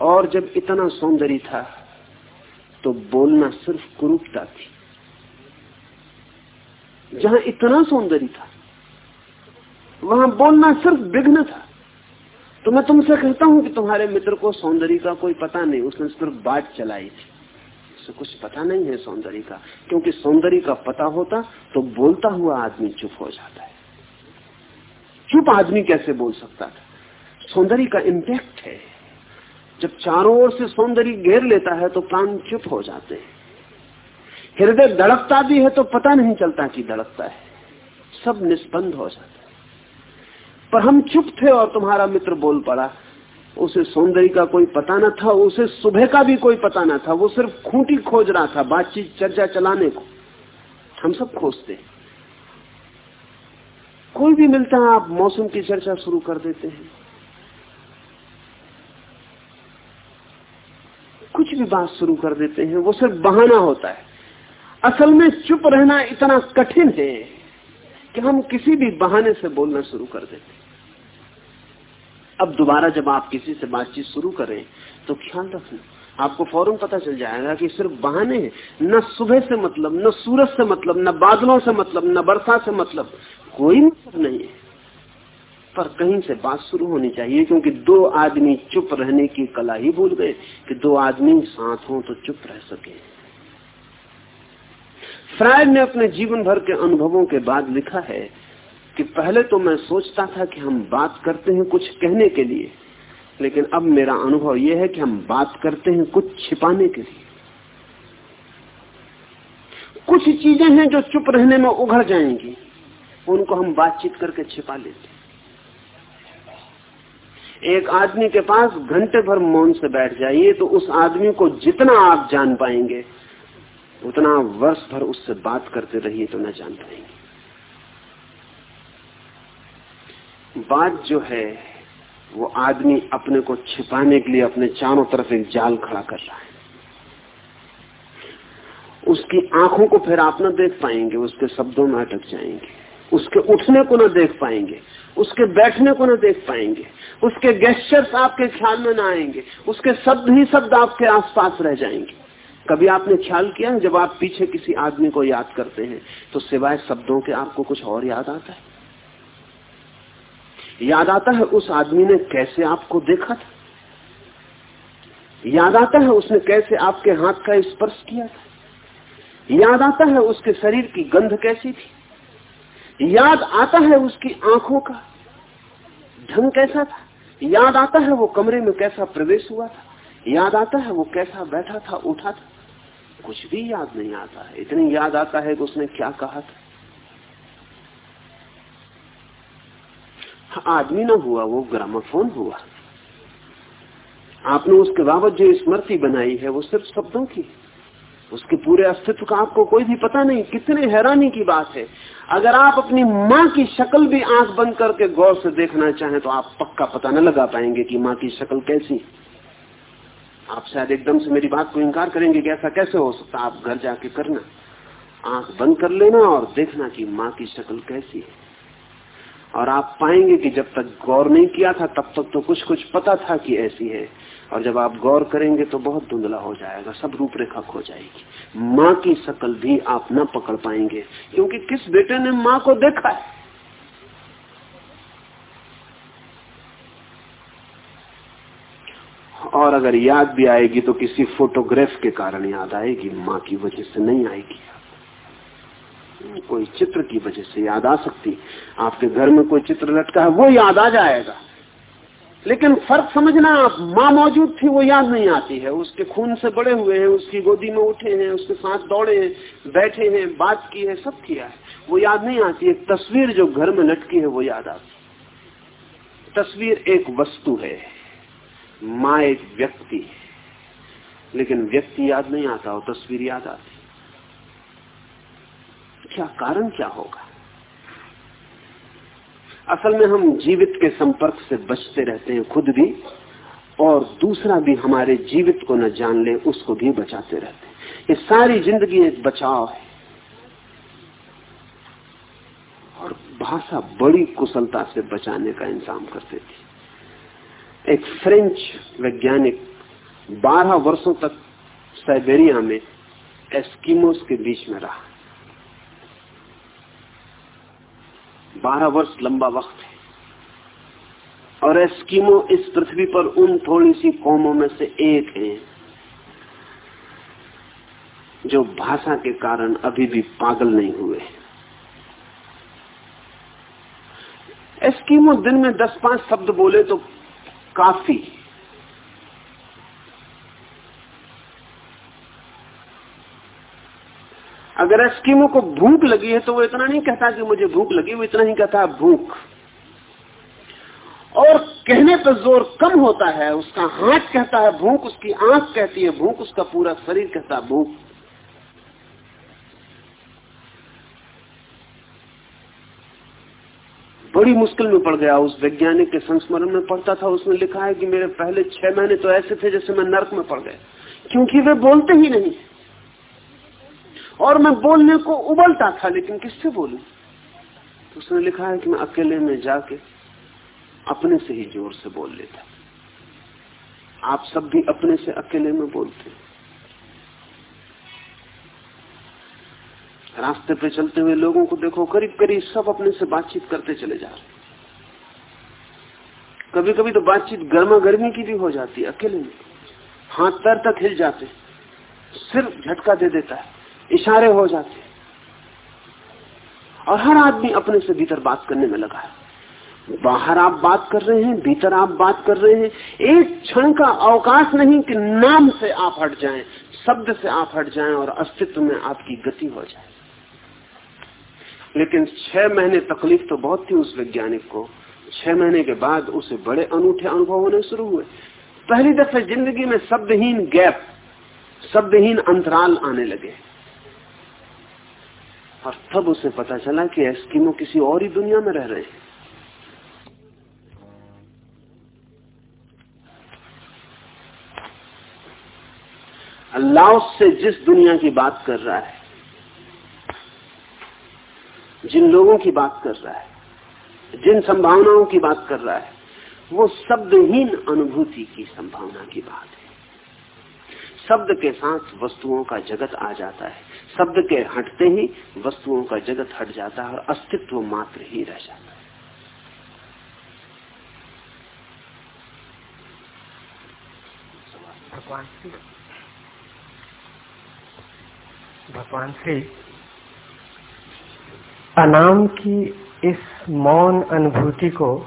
और जब इतना सौंदर्य था तो बोलना सिर्फ़ कुरूपता थी। जहाँ इतना सौंदर्य था, वहाँ बोलना सिर्फ़ विघ्न था। तो मैं तुमसे कहता हूँ कि तुम्हारे मित्र को सौंदर्य का कोई पता नहीं, उसने सिर्फ़ बात चलाई थी। उसे कुछ पता नहीं है सौंदर्य का, क्योंकि सौंदर्य का पता होता तो बोलता हुआ आदमी चुप हो जाता है। चुप आदमी कैसे बोल सकता था? सौंदर्य का इम्पैक्ट है। जब चारों ओर से सौंदर्य घेर लेता है तो प्राण चुप हो जाते हैं। हृदय धड़कता भी है तो पता नहीं चलता कि धड़कता है। सब निष्पन्द हो जाता है। पर हम चुप थे और तुम्हारा मित्र बोल पड़ा। उसे सौंदर्य का कोई पता न था, उसे सुबह का भी कोई पता न था। वो सिर्फ़ खूंटी खोज रहा था, बातचीत, चर्चा चलाने को। हम सब खोजते कोई भी मिलता है आप मौसम की चर्चा शुरू कर देते हैं। कुछ भी बात शुरू कर देते हैं, वो सिर्फ़ बहाना होता है। असल में चुप रहना इतना कठिन है कि हम किसी भी बहाने से बोलना शुरू कर देते हैं। अब दोबारा जब आप किसी से बातचीत शुरू करें तो ख्याल रखना आपको फ़ौरन पता चल जाएगा कि सिर्फ़ बहाने हैं। न सुबह से मतलब न सूरज से मतलब न बादलों से मतलब न वर्षा से मतलब कोई मतलब नहीं है। पर कहीं से बात शुरू होनी चाहिए, क्योंकि दो आदमी चुप रहने की कला ही भूल गए कि दो आदमी साथ हों तो चुप रह सके। फ्रायड ने अपने जीवन भर के अनुभवों के बाद लिखा है कि पहले तो मैं सोचता था कि हम बात करते हैं कुछ कहने के लिए, लेकिन अब मेरा अनुभव यह है कि हम बात करते हैं कुछ छिपाने के लिए। कुछ चीज़ें हैं जो चुप रहने में उघड़ जाएँगी, उनको हम बातचीत करके छिपा लेते एक आदमी के पास घंटे भर मौन से बैठ जाइए तो उस आदमी को जितना आप जान पाएँगे, उतना वर्ष भर उससे बात करते रहिए तो न जान पाएँगे। बात जो है, वो आदमी अपने को छिपाने के लिए अपने चारों तरफ़ एक जाल खड़ा कर रहा है। उसकी आँखों को फिर आप ना देख पाएँगे, उसके शब्दों में अटक जाएँगे। उसके उठने को ना देख पाएँगे, उसके बैठने को ना देख पाएँगे, उसके गेस्टर्स आपके ख्याल में न आएँगे, उसके शब्द ही शब्द आपके आसपास रह जाएँगे। कभी आपने ख्याल किया जब आप पीछे किसी आदमी को याद करते हैं तो सिवाय शब्दों के आपको कुछ और याद आता है? याद आता है उस आदमी ने कैसे आपको देखा था? याद आता है उसने कैसे आपके हाथ का स्पर्श किया था? याद आता है उसके शरीर की गंध कैसी थी? याद आता है उसकी आँखों का ढंग कैसा था? याद आता है वो कमरे में कैसा प्रवेश हुआ था? याद आता है वो कैसा बैठा था, उठा था? कुछ भी याद नहीं आता है। इतनी याद आता है कि उसने क्या कहा था? आदमी ना हुआ, वो ग्रामोफोन हुआ। आपने उसके बाबत जो स्मृति बनाई है, वो सिर्फ़ शब्दों की। उसके पूरे अस्तित्व का आपको कोई भी पता नहीं, कितने हैरानी की बात है। अगर आप अपनी माँ की शक्ल भी आँख बंद करके गौर से देखना चाहें तो आप पक्का पता न लगा पाएँगे कि माँ की शक्ल कैसी। आप शायद एकदम से मेरी बात को इनकार करेंगे कि ऐसा कैसे हो सकता आप घर जाके करना। आँख बंद कर लेना और देखना कि माँ की शक्ल कैसी है। और आप पाएँगे कि जब तक गौर नहीं किया था, तब तक तो कुछ कुछ पता था कि ऐसी है। और जब आप गौर करेंगे तो बहुत धुंधला हो जाएगा, सब रूपरेखा खो जाएगी। माँ की शकल भी आप न पकड़ पाएँगे, क्योंकि किस बेटे ने माँ को देखा है? और अगर याद भी आएगी तो किसी फोटोग्राफ के कारण याद आएगी, माँ की वजह से नहीं आएगी। कोई चित्र की वजह से याद आ सकती आपके घर में कोई चित्र लटका है, वो याद आ जाएगा। लेकिन फ़र्क समझना, आप माँ मौजूद थी, वो याद नहीं आती है। उसके खून से बड़े हुए हैं, उसकी गोदी में उठे हैं, उसके साथ दौड़े हैं, बैठे हैं, बात की है, सब किया है। वो याद नहीं आती, एक तस्वीर जो घर में लटकी है, वो याद आती तस्वीर एक वस्तु है, माँ एक व्यक्ति है। लेकिन व्यक्ति याद नहीं आता और तस्वीर याद आती क्या कारण क्या होगा? असल में हम जीवित के संपर्क से बचते रहते हैं खुद भी, और दूसरा भी हमारे जीवित को न जान ले, उसको भी बचाते रहते हैं। ये सारी ज़िंदगी एक बचाव है। और भाषा बड़ी कुशलता से बचाने का इंतज़ाम करते थे। एक फ्रेंच वैज्ञानिक 12 वर्षों तक साइबेरिया में एस्किमोस के बीच में रहा। बारह वर्ष लंबा वक्त है। और एस्कीमो इस पृथ्वी पर उन थोड़ी सी कौमों में से एक है, जो भाषा के कारण अभी भी पागल नहीं हुए एस्कीमो दिन में दस पाँच शब्द बोले तो काफ़ी। अगर एस्कीमो को भूख लगी है तो वो इतना नहीं कहता कि मुझे भूख लगी, वो इतना ही कहता भूख। और कहने पर ज़ोर कम होता है, उसका हाथ कहता है, भूख। उसकी आँख कहती है, भूख। उसका पूरा शरीर कहता है, भूख। बड़ी मुश्किल में पड़ गया, उस वैज्ञानिक के संस्मरण में पढ़ता था, उसने लिखा है कि मेरे पहले छह महीने तो ऐसे थे जैसे मैं नर्क में पड़ गए क्योंकि वे बोलते ही नहीं। और मैं बोलने को उबलता था, लेकिन किससे बोलू? तो उसने लिखा है कि मैं अकेले में जाके अपने से ही ज़ोर से बोल लेता। आप सब भी अपने से अकेले में बोलते रास्ते पे चलते हुए लोगों को देखो करीब करीब सब अपने से बातचीत करते चले जा रहे कभी कभी तो बातचीत गर्मा गर्मी की भी हो जाती है, अकेले में। हाथ पैर तक हिल जाते सिर झटका दे देता है। इशारे हो जाते और हर आदमी अपने से भीतर बात करने में लगा है। बाहर आप बात कर रहे हैं भीतर आप बात कर रहे हैं। एक क्षण का अवकाश नहीं कि नाम से आप हट जाएँ, शब्द से आप हट जाएँ और अस्तित्व में आपकी गति हो जाए। लेकिन छह महीने तकलीफ़ तो बहुत थी उस वैज्ञानिक को। छह महीने के बाद उसे बड़े अनूठे अनुभव होने शुरू हुए। पहली दफे ज़िंदगी में शब्दहीन गैप शब्दहीन अंतराल आने लगे। और तब उसे पता चला कि एस्किमो किसी और ही दुनिया में रह रहे हैं। अल्लाह से जिस दुनिया की बात कर रहा है, जिन लोगों की बात कर रहा है, जिन संभावनाओं की बात कर रहा है, वो शब्दहीन अनुभूति की संभावना की बात है। शब्द के साथ वस्तुओं का जगत आ जाता है। शब्द के हटते ही वस्तुओं का जगत हट जाता है और अस्तित्व मात्र ही रह जाता है। भगवान श्री। भगवान अनाम की इस मौन अनुभूति को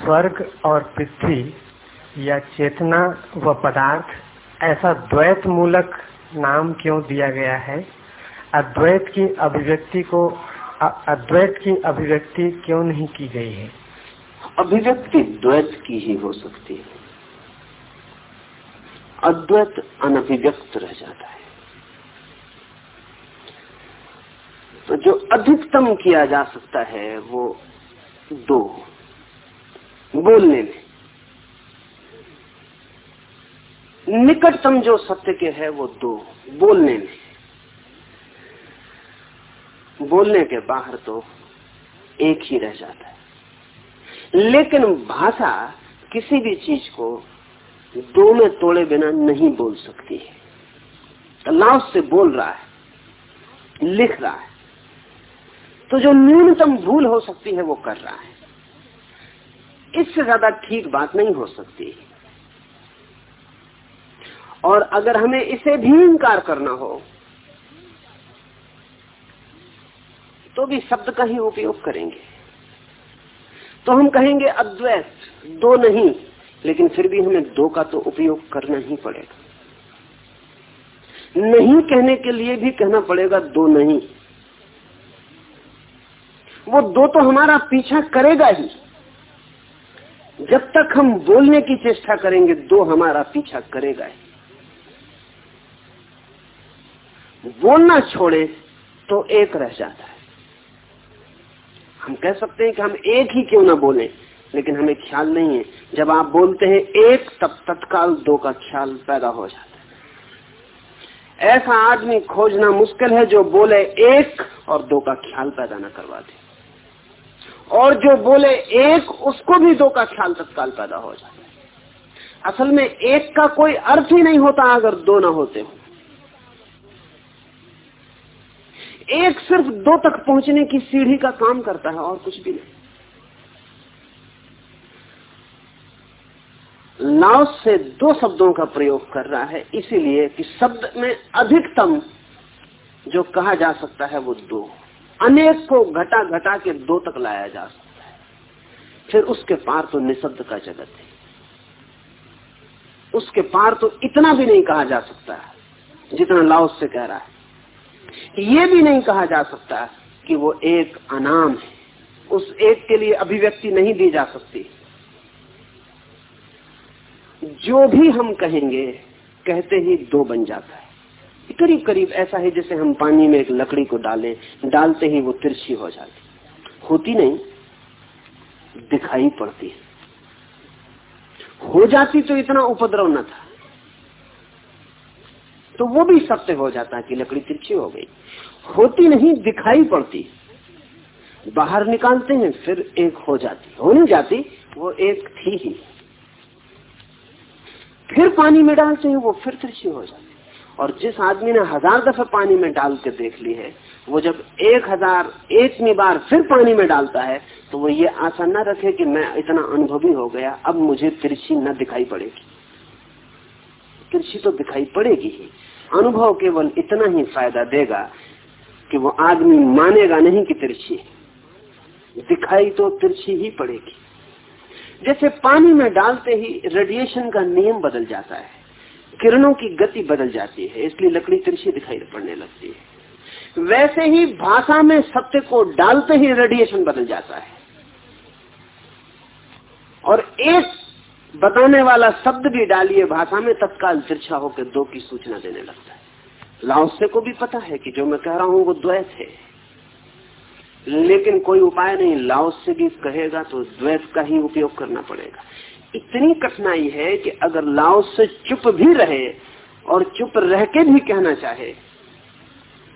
स्वर्ग और पृथ्वी या चेतना व पदार्थ ऐसा द्वैत मूलक नाम क्यों दिया गया है? अद्वैत की अभिव्यक्ति को अद्वैत की अभिव्यक्ति क्यों नहीं की गई है? अभिव्यक्ति द्वैत की ही हो सकती है। अद्वैत अनभिव्यक्त रह जाता है। तो जो अधिकतम किया जा सकता है वो दो। बोलने में। निकटतम जो सत्य के है वो दो, बोलने में। बोलने के बाहर तो एक ही रह जाता है। लेकिन भाषा किसी भी चीज़ को दो में तोड़े बिना नहीं बोल सकती है। अल्लाह से बोल रहा है, लिख रहा है तो जो न्यूनतम भूल हो सकती है वो कर रहा है। इससे ज़्यादा ठीक बात नहीं हो सकती। है और अगर हमें इसे भी इनकार करना हो तो भी शब्द का ही उपयोग करेंगे। तो हम कहेंगे अद्वैत, दो नहीं, लेकिन फिर भी हमें दो का तो उपयोग करना ही पड़ेगा। नहीं कहने के लिए भी कहना पड़ेगा दो नहीं। वो दो तो हमारा पीछा करेगा ही। जब तक हम बोलने की चेष्टा करेंगे, दो हमारा पीछा करेगा ही। बोलना छोड़े तो एक रह जाता है। हम कह सकते हैं कि हम एक ही क्यों ना बोले, लेकिन हमें ख्याल नहीं है। जब आप बोलते हैं एक, तब तत्काल दो का ख्याल पैदा हो जाता है। ऐसा आदमी खोजना मुश्किल है जो बोले एक और दो का ख्याल पैदा ना करवा दे। और जो बोले एक, उसको भी दो का ख्याल तत्काल पैदा हो जाता है। असल में एक का कोई अर्थ ही नहीं होता अगर दो ना होते हो। एक सिर्फ़ दो तक पहुँचने की सीढ़ी का काम करता है और कुछ भी नहीं। लाओस से दो शब्दों का प्रयोग कर रहा है, इसीलिए कि शब्द में अधिकतम जो कहा जा सकता है वो दो। अनेक को घटा घटा के दो तक लाया जा सकता है। फिर उसके पार तो निशब्द का जगत है। उसके पार तो इतना भी नहीं कहा जा सकता है जितना लाओस से कह रहा है। ये भी नहीं कहा जा सकता कि वो एक अनाम है। उस एक के लिए अभिव्यक्ति नहीं दी जा सकती। जो भी हम कहेंगे, कहते ही दो बन जाता है। करीब करीब ऐसा है जैसे हम पानी में एक लकड़ी को डालें, डालते ही वो तिरछी हो जाती होती नहीं, दिखाई पड़ती है जाती तो इतना उपद्रव न था। तो वो भी सत्य हो जाता है कि लकड़ी तिरछी हो गई। होती नहीं, दिखाई पड़ती। बाहर निकालते हैं, फिर एक हो जाती। हो नहीं जाती, वो एक थी ही। फिर पानी में डालते हैं, वो फिर तिरछी हो जाती। और जिस आदमी ने हज़ार दफे पानी में डाल के देख ली है, वो जब एक हज़ार एकवीं बार फिर पानी में डालता है तो वो ये आशा न रखे कि मैं इतना अनुभवी हो गया, अब मुझे तिरछी न दिखाई पड़ेगी। तिरछी तो दिखाई पड़ेगी ही। अनुभव केवल इतना ही फ़ायदा देगा कि वो आदमी मानेगा नहीं कि तिरछी दिखाई तो तिरछी ही पड़ेगी। जैसे पानी में डालते ही रेडिएशन का नियम बदल जाता है, किरणों की गति बदल जाती है, इसलिए लकड़ी तिरछी दिखाई पड़ने लगती है। वैसे ही भाषा में सत्य को डालते ही रेडिएशन बदल जाता है। और एक बताने वाला शब्द भी डालिए भाषा में, तत्काल तिरछा होकर दो की सूचना देने लगता है। लाओसे को भी पता है कि जो मैं कह रहा हूँ, वो द्वैत है। लेकिन कोई उपाय नहीं, लाओस से भी कहेगा तो द्वैत का ही उपयोग करना पड़ेगा। इतनी कठिनाई है कि अगर लाओस से चुप भी रहे और चुप रह के भी कहना चाहे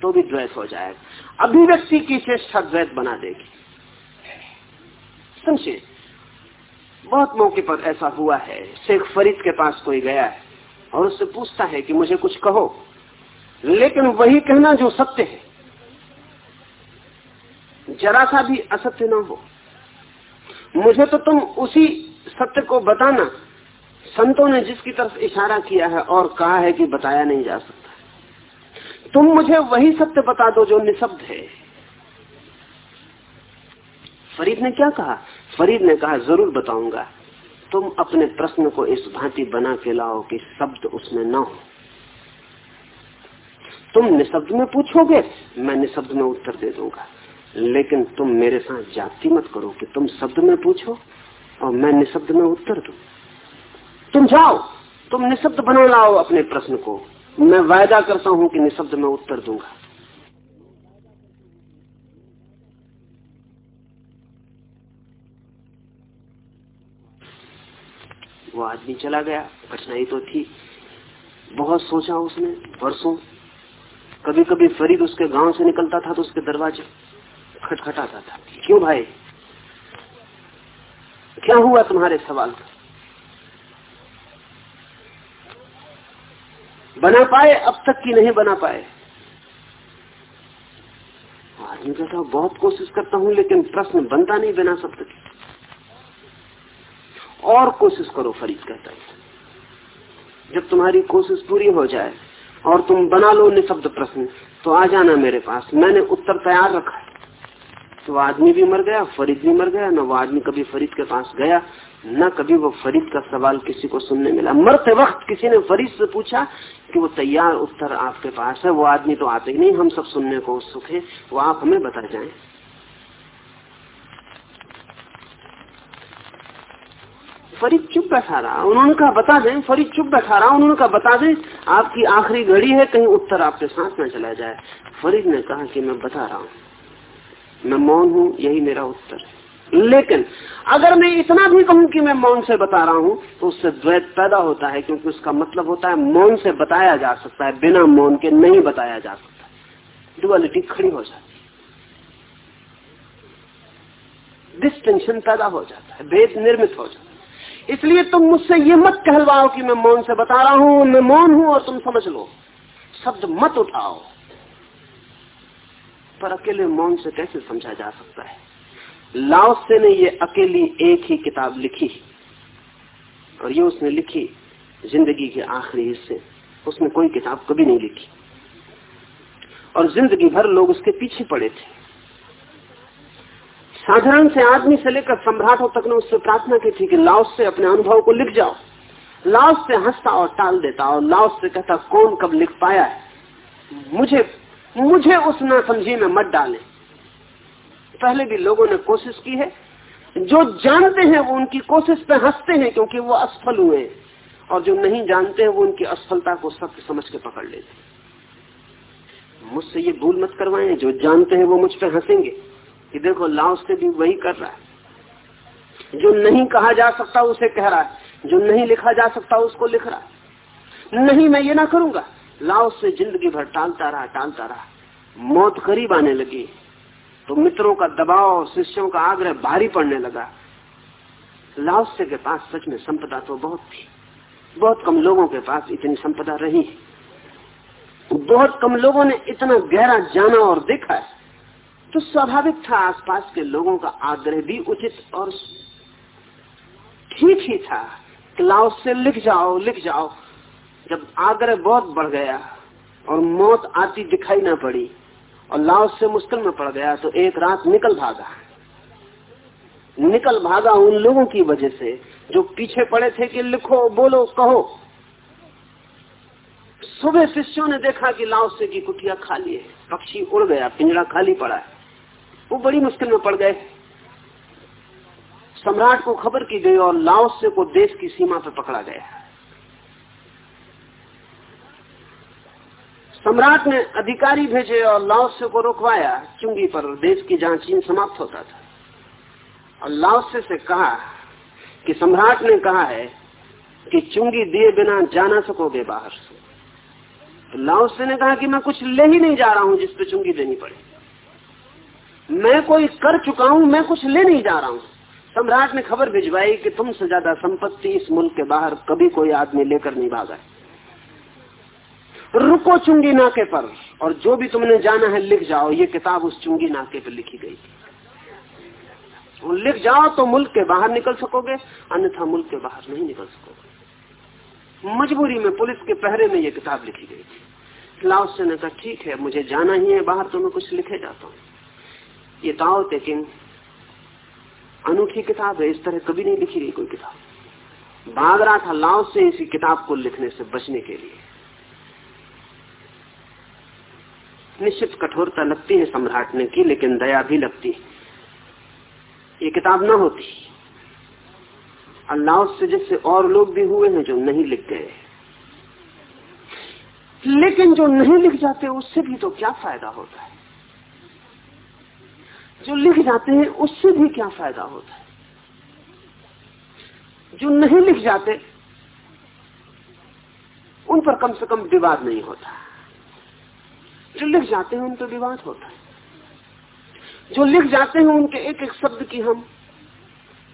तो भी द्वैत हो जाएगा। अभिव्यक्ति की चेष्टा द्वैत बना देगी। समझे बहुत मौके पर ऐसा हुआ है। शेख फरीद के पास कोई गया है और उससे पूछता है कि मुझे कुछ कहो। लेकिन वही कहना जो सत्य है, जरा सा भी असत्य ना हो। मुझे तो तुम उसी सत्य को बताना, संतों ने जिसकी तरफ़ इशारा किया है और कहा है कि बताया नहीं जा सकता। तुम मुझे वही सत्य बता दो जो निशब्द है। फरीद ने क्या कहा? फरीद ने कहा, ज़रूर बताऊँगा। तुम अपने प्रश्न को इस भांति बना के लाओ कि शब्द उसमें ना हो। तुम निशब्द में पूछोगे, मैं निशब्द में उत्तर दे दूँगा। लेकिन तुम मेरे साथ जाति मत करो कि तुम शब्द में पूछो और मैं निशब्द में उत्तर दू। तुम जाओ, तुम निशब्द बना लाओ अपने प्रश्न को। मैं वायदा करता हूँ कि निशब्द में उत्तर दूँगा। आदमी चला गया, कठिनाई तो थी। बहुत सोचा उसने वर्षों कभी कभी फरीद उसके गाँव से निकलता था तो उसके दरवाजे खटखटाता था। क्यों भाई? क्या हुआ तुम्हारे सवाल का? बना पाए, अब तक की नहीं बना पाए। आदमी कहता, बहुत कोशिश करता हूँ, लेकिन प्रश्न बनता नहीं बिना शब्द के। और कोशिश करो फरीद कहता है जब तुम्हारी कोशिश पूरी हो जाए और तुम बना लो निशब्द प्रश्न तो आ जाना मेरे पास। मैंने उत्तर तैयार रखा है। तो आदमी भी मर गया, फरीद भी मर गया, न वो आदमी कभी फरीद के पास गया, न कभी वो फरीद का सवाल किसी को सुनने मिला। मरते वक्त किसी ने फरीद से पूछा कि वो तैयार उत्तर आपके पास है, वो आदमी तो आते ही नहीं, हम सब सुनने को उत्सुक है, वो आप हमें बता जाए। फरीद चुप बैठा रहा। उन्होंने कहा, बता दें, फरीद चुप बैठा रहा। उन्होंने कहा, बता दें, आपकी आखिरी घड़ी है, कहीं उत्तर आपके साथ न चला जाए। फरीद ने कहा कि मैं बता रहा हूँ, मैं मौन हूँ, यही मेरा उत्तर है। लेकिन अगर मैं इतना भी कहूँ कि मैं मौन से बता रहा हूँ तो उससे द्वैत पैदा होता है, क्योंकि उसका मतलब होता है मौन से बताया जा सकता है, बिना मौन के नहीं बताया जा सकता। डुअलिटी खड़ी हो जाती डिस्टेंशन पैदा हो जाता है, भेद निर्मित हो जाता है। इसलिए तुम मुझसे ये मत कहलवाओ कि मैं मौन से बता रहा हूँ, मैं मौन हूँ और तुम समझ लो। शब्द मत उठाओ। पर अकेले मौन से कैसे समझा जा सकता है? लाओसे ने ये अकेली एक ही किताब लिखी और ये उसने लिखी ज़िंदगी के आखिरी हिस्से। उसने कोई किताब कभी नहीं लिखी। और ज़िंदगी भर लोग उसके पीछे पड़े थे। साधारण से आदमी से लेकर सम्राटों तक ने उससे प्रार्थना की थी कि लाओस से अपने अनुभव को लिख जाओ। लाओस से हंसता और टाल देता और लाओस से कहता, कौन कब लिख पाया है? मुझे मुझे उस ना समझी में मत डाले। पहले भी लोगों ने कोशिश की है। जो जानते हैं वो उनकी कोशिश पे हँसते हैं क्योंकि वो असफल हुए हैं। और जो नहीं जानते हैं वो उनकी असफलता को सत्य समझ के पकड़ लेते मुझसे ये भूल मत करवाएँ। जो जानते हैं वो मुझ पर हंसेंगे। कि देखो लाओ से भी वही कर रहा है। जो नहीं कहा जा सकता उसे कह रहा है। जो नहीं लिखा जा सकता उसको लिख रहा है। नहीं, मैं ये ना करूँगा। लाओ से ज़िंदगी भर टालता रहा टालता रहा। मौत करीब आने लगी। तो मित्रों का दबाव, शिष्यों का आग्रह भारी पड़ने लगा। लाओसे के पास सच में संपदा तो बहुत थी। बहुत कम लोगों के पास इतनी संपदा रही। बहुत कम लोगों ने इतना गहरा जाना और देखा है। तो स्वाभाविक था आसपास के लोगों का आग्रह भी उचित और ठीक ही था। क्लाउस से लिख जाओ लिख जाओ। जब आग्रह बहुत बढ़ गया और मौत आती दिखाई ना पड़ी और लाओस से मुश्किल में पड़ गया तो एक रात निकल भागा। निकल भागा उन लोगों की वजह से जो पीछे पड़े थे कि लिखो, बोलो, कहो। सुबह शिष्यों ने देखा कि लाओसे की कुटिया खाली है, पक्षी उड़ गया, पिंजरा खाली पड़ा है। वो बड़ी मुश्किल में पड़ गए। सम्राट को खबर की गई और लाओसे को देश की सीमा पर पकड़ा गया। सम्राट ने अधिकारी भेजे और लाओसे को रोकवाया। चुंगी पर देश की जहाँ चीन समाप्त होता था। और लाओसे से कहा कि सम्राट ने कहा है कि चुंगी दिए बिना जा ना सकोगे बाहर से। तो लाओसे ने कहा कि मैं कुछ ले ही नहीं जा रहा हूँ जिस पे चुंगी देनी पड़े। मैं कोई कर चुका हूँ, मैं कुछ ले नहीं जा रहा हूँ। सम्राट ने खबर भिजवाई कि तुमसे ज़्यादा संपत्ति इस मुल्क के बाहर कभी कोई आदमी लेकर नहीं भागा रुको चुंगी नाके पर, और जो भी तुमने जाना है लिख जाओ, ये किताब उस चुंगी नाके पर लिखी गई लिख जाओ तो मुल्क के बाहर निकल सकोगे, अन्यथा मुल्क के बाहर नहीं निकल सकोगे। मजबूरी में पुलिस के पहरे में ये किताब लिखी गई थी। लाउस ने कहा, ठीक है, मुझे जाना ही है, बाहर तो मैं कुछ लिखे जाता हूँ। ये ताओ तेकिंग अनूठी किताब है, इस तरह कभी नहीं लिखी गई कोई किताब। भाग रहा था लाओ से इसी किताब को लिखने से बचने के लिए। निश्चित कठोरता लगती है सम्राट ने की, लेकिन दया भी लगती है। ये किताब ना होती। अल्लाह से जैसे और लोग भी हुए हैं जो नहीं लिख गए। लेकिन जो नहीं लिख जाते, उससे भी तो क्या फ़ायदा होता है? जो लिख जाते हैं, उससे भी क्या फ़ायदा होता है? जो नहीं लिख जाते, उन पर कम से कम विवाद नहीं होता। जो लिख जाते हैं, उन पर विवाद होता है। जो लिख जाते हैं, उनके एक एक शब्द की हम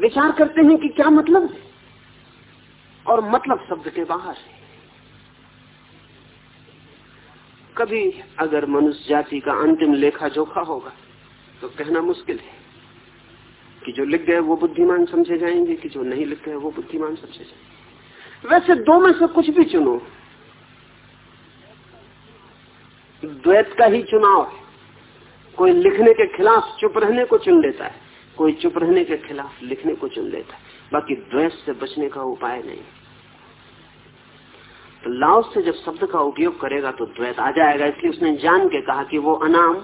विचार करते हैं कि क्या मतलब है? और मतलब शब्द के बाहर है। कभी अगर मनुष्य जाति का अंतिम लेखा जोखा होगा तो कहना मुश्किल है कि जो लिख गए वो बुद्धिमान समझे जाएँगे, कि जो नहीं लिख गए वो बुद्धिमान समझे जाएँगे। वैसे दो में से कुछ भी चुनो। द्वैत का ही चुनाव है। कोई लिखने के खिलाफ चुप रहने को चुन लेता है, कोई चुप रहने के खिलाफ लिखने को चुन लेता है। बाकी द्वेष से बचने का उपाय नहीं। तो लाओ से जब शब्द का उपयोग करेगा तो द्वैत आ जाएगा, इसलिए उसने जान के कहा कि वो अनाम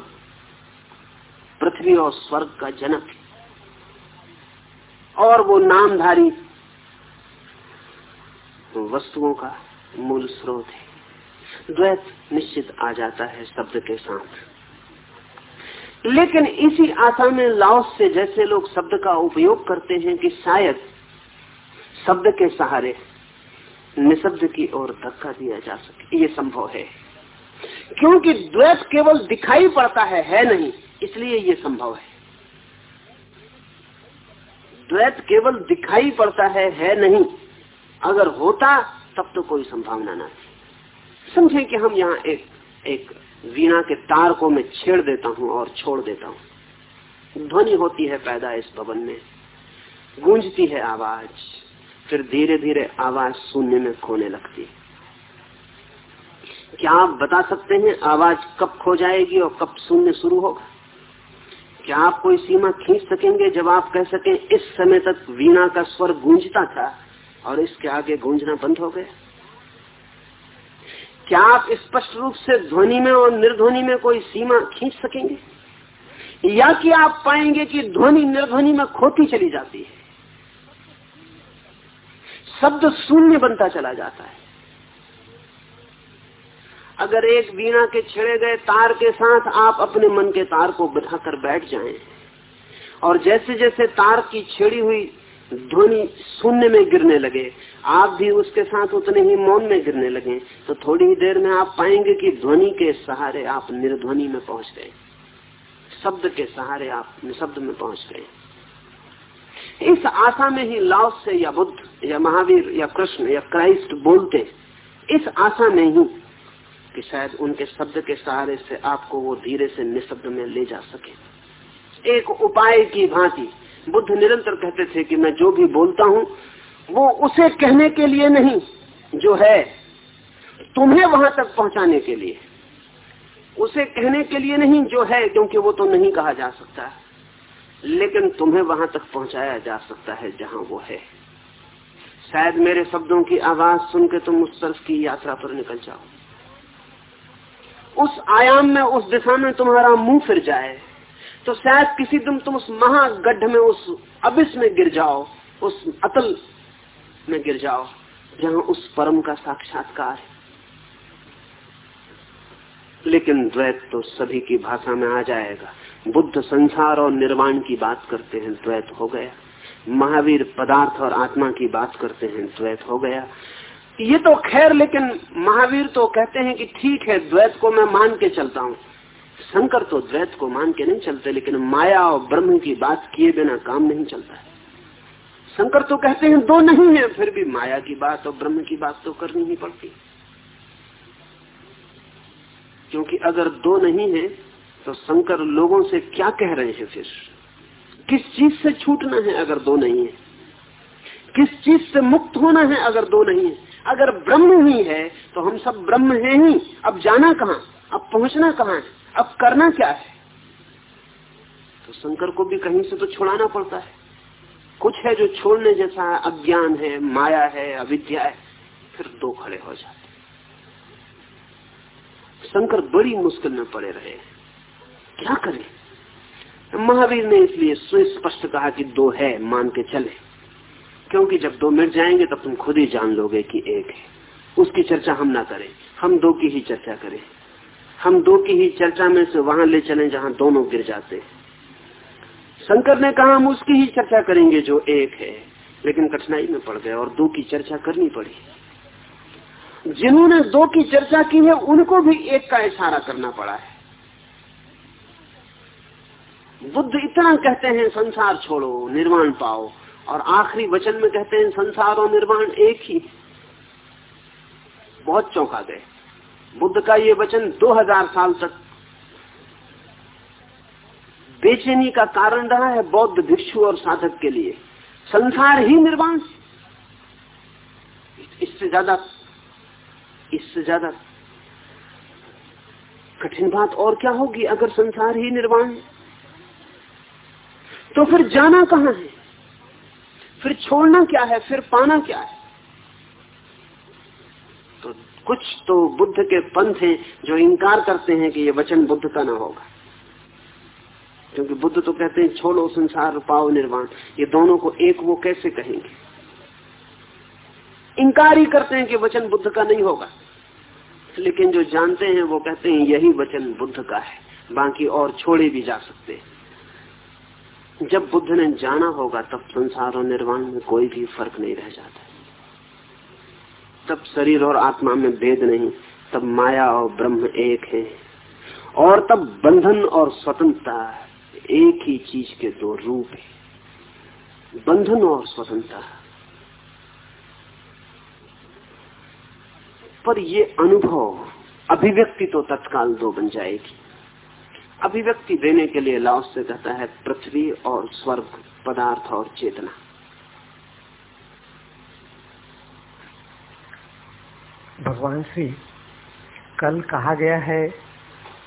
पृथ्वी और स्वर्ग का जनक। और वो नामधारी वस्तुओं का मूल स्रोत है। द्वैत निश्चित आ जाता है शब्द के साथ। लेकिन इसी आशा में लाओस से जैसे लोग शब्द का उपयोग करते हैं कि शायद शब्द के सहारे निशब्द की ओर धक्का दिया जा सके। ये संभव है। क्योंकि द्वैत केवल दिखाई पड़ता है है नहीं। इसलिए ये संभव है। द्वैत केवल दिखाई पड़ता है है नहीं। अगर होता, तब तो कोई संभावना ना थी समझे कि हम यहाँ एक एक वीणा के तार को मैं छेड़ देता हूँ और छोड़ देता हूँ। ध्वनि होती है पैदा इस भवन में। गूंजती है आवाज़। फिर धीरे धीरे आवाज़ सुनने में खोने लगती है। क्या आप बता सकते हैं आवाज़ कब खो जाएगी और कब सुनने शुरू होगा? क्या आप कोई सीमा खींच सकेंगे, जब आप कह सकें, इस समय तक वीणा का स्वर गूंजता था और इसके आगे गूंजना बंद हो गया। क्या आप स्पष्ट रूप से ध्वनि में और निर्ध्वनि में कोई सीमा खींच सकेंगे? या कि आप पाएँगे कि ध्वनि निर्ध्वनि में खोती चली जाती है? शब्द शून्य बनता चला जाता है। अगर एक वीणा के छिड़े गए तार के साथ आप अपने मन के तार को बिठाकर बैठ जाएँ, और जैसे जैसे तार की छेड़ी हुई ध्वनि शून्य में गिरने लगे, आप भी उसके साथ उतने ही मौन में गिरने लगे तो थोड़ी ही देर में आप पाएँगे कि ध्वनि के सहारे आप निर्ध्वनि में पहुँच गए। शब्द के सहारे आप निशब्द में पहुँच गए। इस आशा में ही लाओस से या बुद्ध या महावीर या कृष्ण या क्राइस्ट बोलते, इस आशा में ही कि शायद उनके शब्द के सहारे से आपको वो धीरे से निशब्द में ले जा सके। एक उपाय की भांति बुद्ध निरंतर कहते थे कि मैं जो भी बोलता हूँ, वो उसे कहने के लिए नहीं, जो है तुम्हें वहाँ तक पहुँचाने के लिए। उसे कहने के लिए नहीं, जो है, क्योंकि वो तो नहीं कहा जा सकता। लेकिन तुम्हें वहाँ तक पहुँचाया जा सकता है, जहाँ वो है। शायद मेरे शब्दों की आवाज़ सुन के तुम उस तरफ़ की यात्रा पर निकल जाओ। उस आयाम में, उस दिशा में तुम्हारा मुँह फिर जाए। तो शायद किसी दिन तुम उस महागढ़ में, उस अबिस में गिर जाओ, उस अतल में गिर जाओ, जहाँ उस परम का साक्षात्कार है। लेकिन द्वैत तो सभी की भाषा में आ जाएगा। बुद्ध संसार और निर्वाण की बात करते हैं, द्वैत हो गया। महावीर पदार्थ और आत्मा की बात करते हैं, द्वैत हो गया। ये तो खैर, लेकिन महावीर तो कहते हैं कि ठीक है, द्वैत को मैं मान के चलता हूँ। शंकर तो द्वैत को मान के नहीं चलते, लेकिन माया और ब्रह्म की बात किए बिना काम नहीं चलता है। शंकर तो कहते हैं, दो नहीं है, फिर भी माया की बात और ब्रह्म की बात तो करनी ही पड़ती। क्योंकि अगर दो नहीं है तो शंकर लोगों से क्या कह रहे हैं फिर? किस चीज़ से छूटना है अगर दो नहीं है? किस चीज़ से मुक्त होना है अगर दो नहीं है? अगर ब्रह्म ही है तो हम सब ब्रह्म हैं ही। अब जाना कहाँ? अब पहुँचना कहाँ? है अब करना क्या है? तो शंकर को भी कहीं से तो छुड़ाना पड़ता है। कुछ है जो छोड़ने जैसा अज्ञान है, माया है, अविद्या है, फिर दो खड़े हो जाते शंकर बड़ी मुश्किल में पड़े रहे क्या करें? महावीर ने इसलिए सुस्पष्ट कहा कि दो है, मान के चले। क्योंकि जब दो मिट जाएँगे, तब तुम खुद ही जान लोगे कि एक है। उसकी चर्चा हम ना करें। हम दो की ही चर्चा करें। हम दो की ही चर्चा में से वहाँ ले चलें जहाँ दोनों गिर जाते शंकर ने कहा, हम उसकी ही चर्चा करेंगे जो एक है। लेकिन कठिनाई में पड़ गए और दो की चर्चा करनी पड़ी। जिन्होंने दो की चर्चा की है, उनको भी एक का इशारा करना पड़ा है। बुद्ध इतना कहते हैं, संसार छोड़ो, निर्वाण पाओ। और आखिरी वचन में कहते हैं, संसार और निर्वाण एक ही। बहुत चौंका गए। बुद्ध का ये वचन 2000 साल तक बेचैनी का कारण रहा है बौद्ध भिक्षु और साधक के लिए। संसार ही निर्वाण। इससे ज़्यादा इससे ज़्यादा कठिन बात और क्या होगी अगर संसार ही निर्वाण? तो फिर जाना कहाँ है? फिर छोड़ना क्या है? फिर पाना क्या है? तो कुछ तो बुद्ध के पंथ हैं जो इंकार करते हैं कि ये वचन बुद्ध का ना होगा। क्योंकि बुद्ध तो कहते हैं, छोड़ो संसार, पाओ निर्वाण। ये दोनों को एक वो कैसे कहेंगे? इंकार ही करते हैं कि वचन बुद्ध का नहीं होगा। लेकिन जो जानते हैं, वो कहते हैं, यही वचन बुद्ध का है। बाकी और छोड़े भी जा सकते हैं। जब बुद्ध ने जाना होगा, तब संसार और निर्वाण में कोई भी फ़र्क नहीं रह जाता। तब शरीर और आत्मा में भेद नहीं, तब माया और ब्रह्म एक है। और तब बंधन और स्वतंत्रता एक ही चीज़ के दो रूप है। बंधन और स्वतंत्रता। पर ये अनुभव, अभिव्यक्ति तो तत्काल दो बन जाएगी। अभिव्यक्ति देने के लिए लाओस से कहता है पृथ्वी और स्वर्ग, पदार्थ और चेतना। भगवान श्री, कल कहा गया है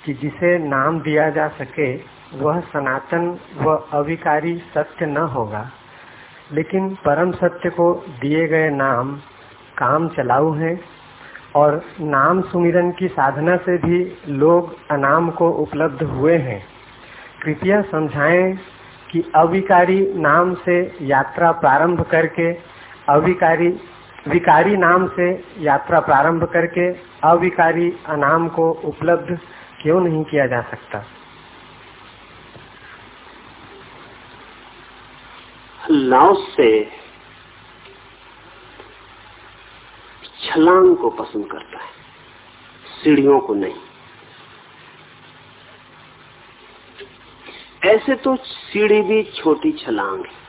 कि जिसे नाम दिया जा सके, वह सनातन व अविकारी सत्य न होगा। लेकिन परम सत्य को दिए गए नाम काम चलाऊ हैं। और नाम सुमिरन की साधना से भी लोग अनाम को उपलब्ध हुए हैं। कृपया समझाएँ कि अविकारी नाम से यात्रा प्रारंभ करके, अविकारी, विकारी नाम से यात्रा प्रारंभ करके अविकारी अनाम को उपलब्ध क्यों नहीं किया जा सकता? लाओस से छलांग को पसंद करता है, सीढ़ियों को नहीं। ऐसे तो सीढ़ी भी छोटी छलांग है।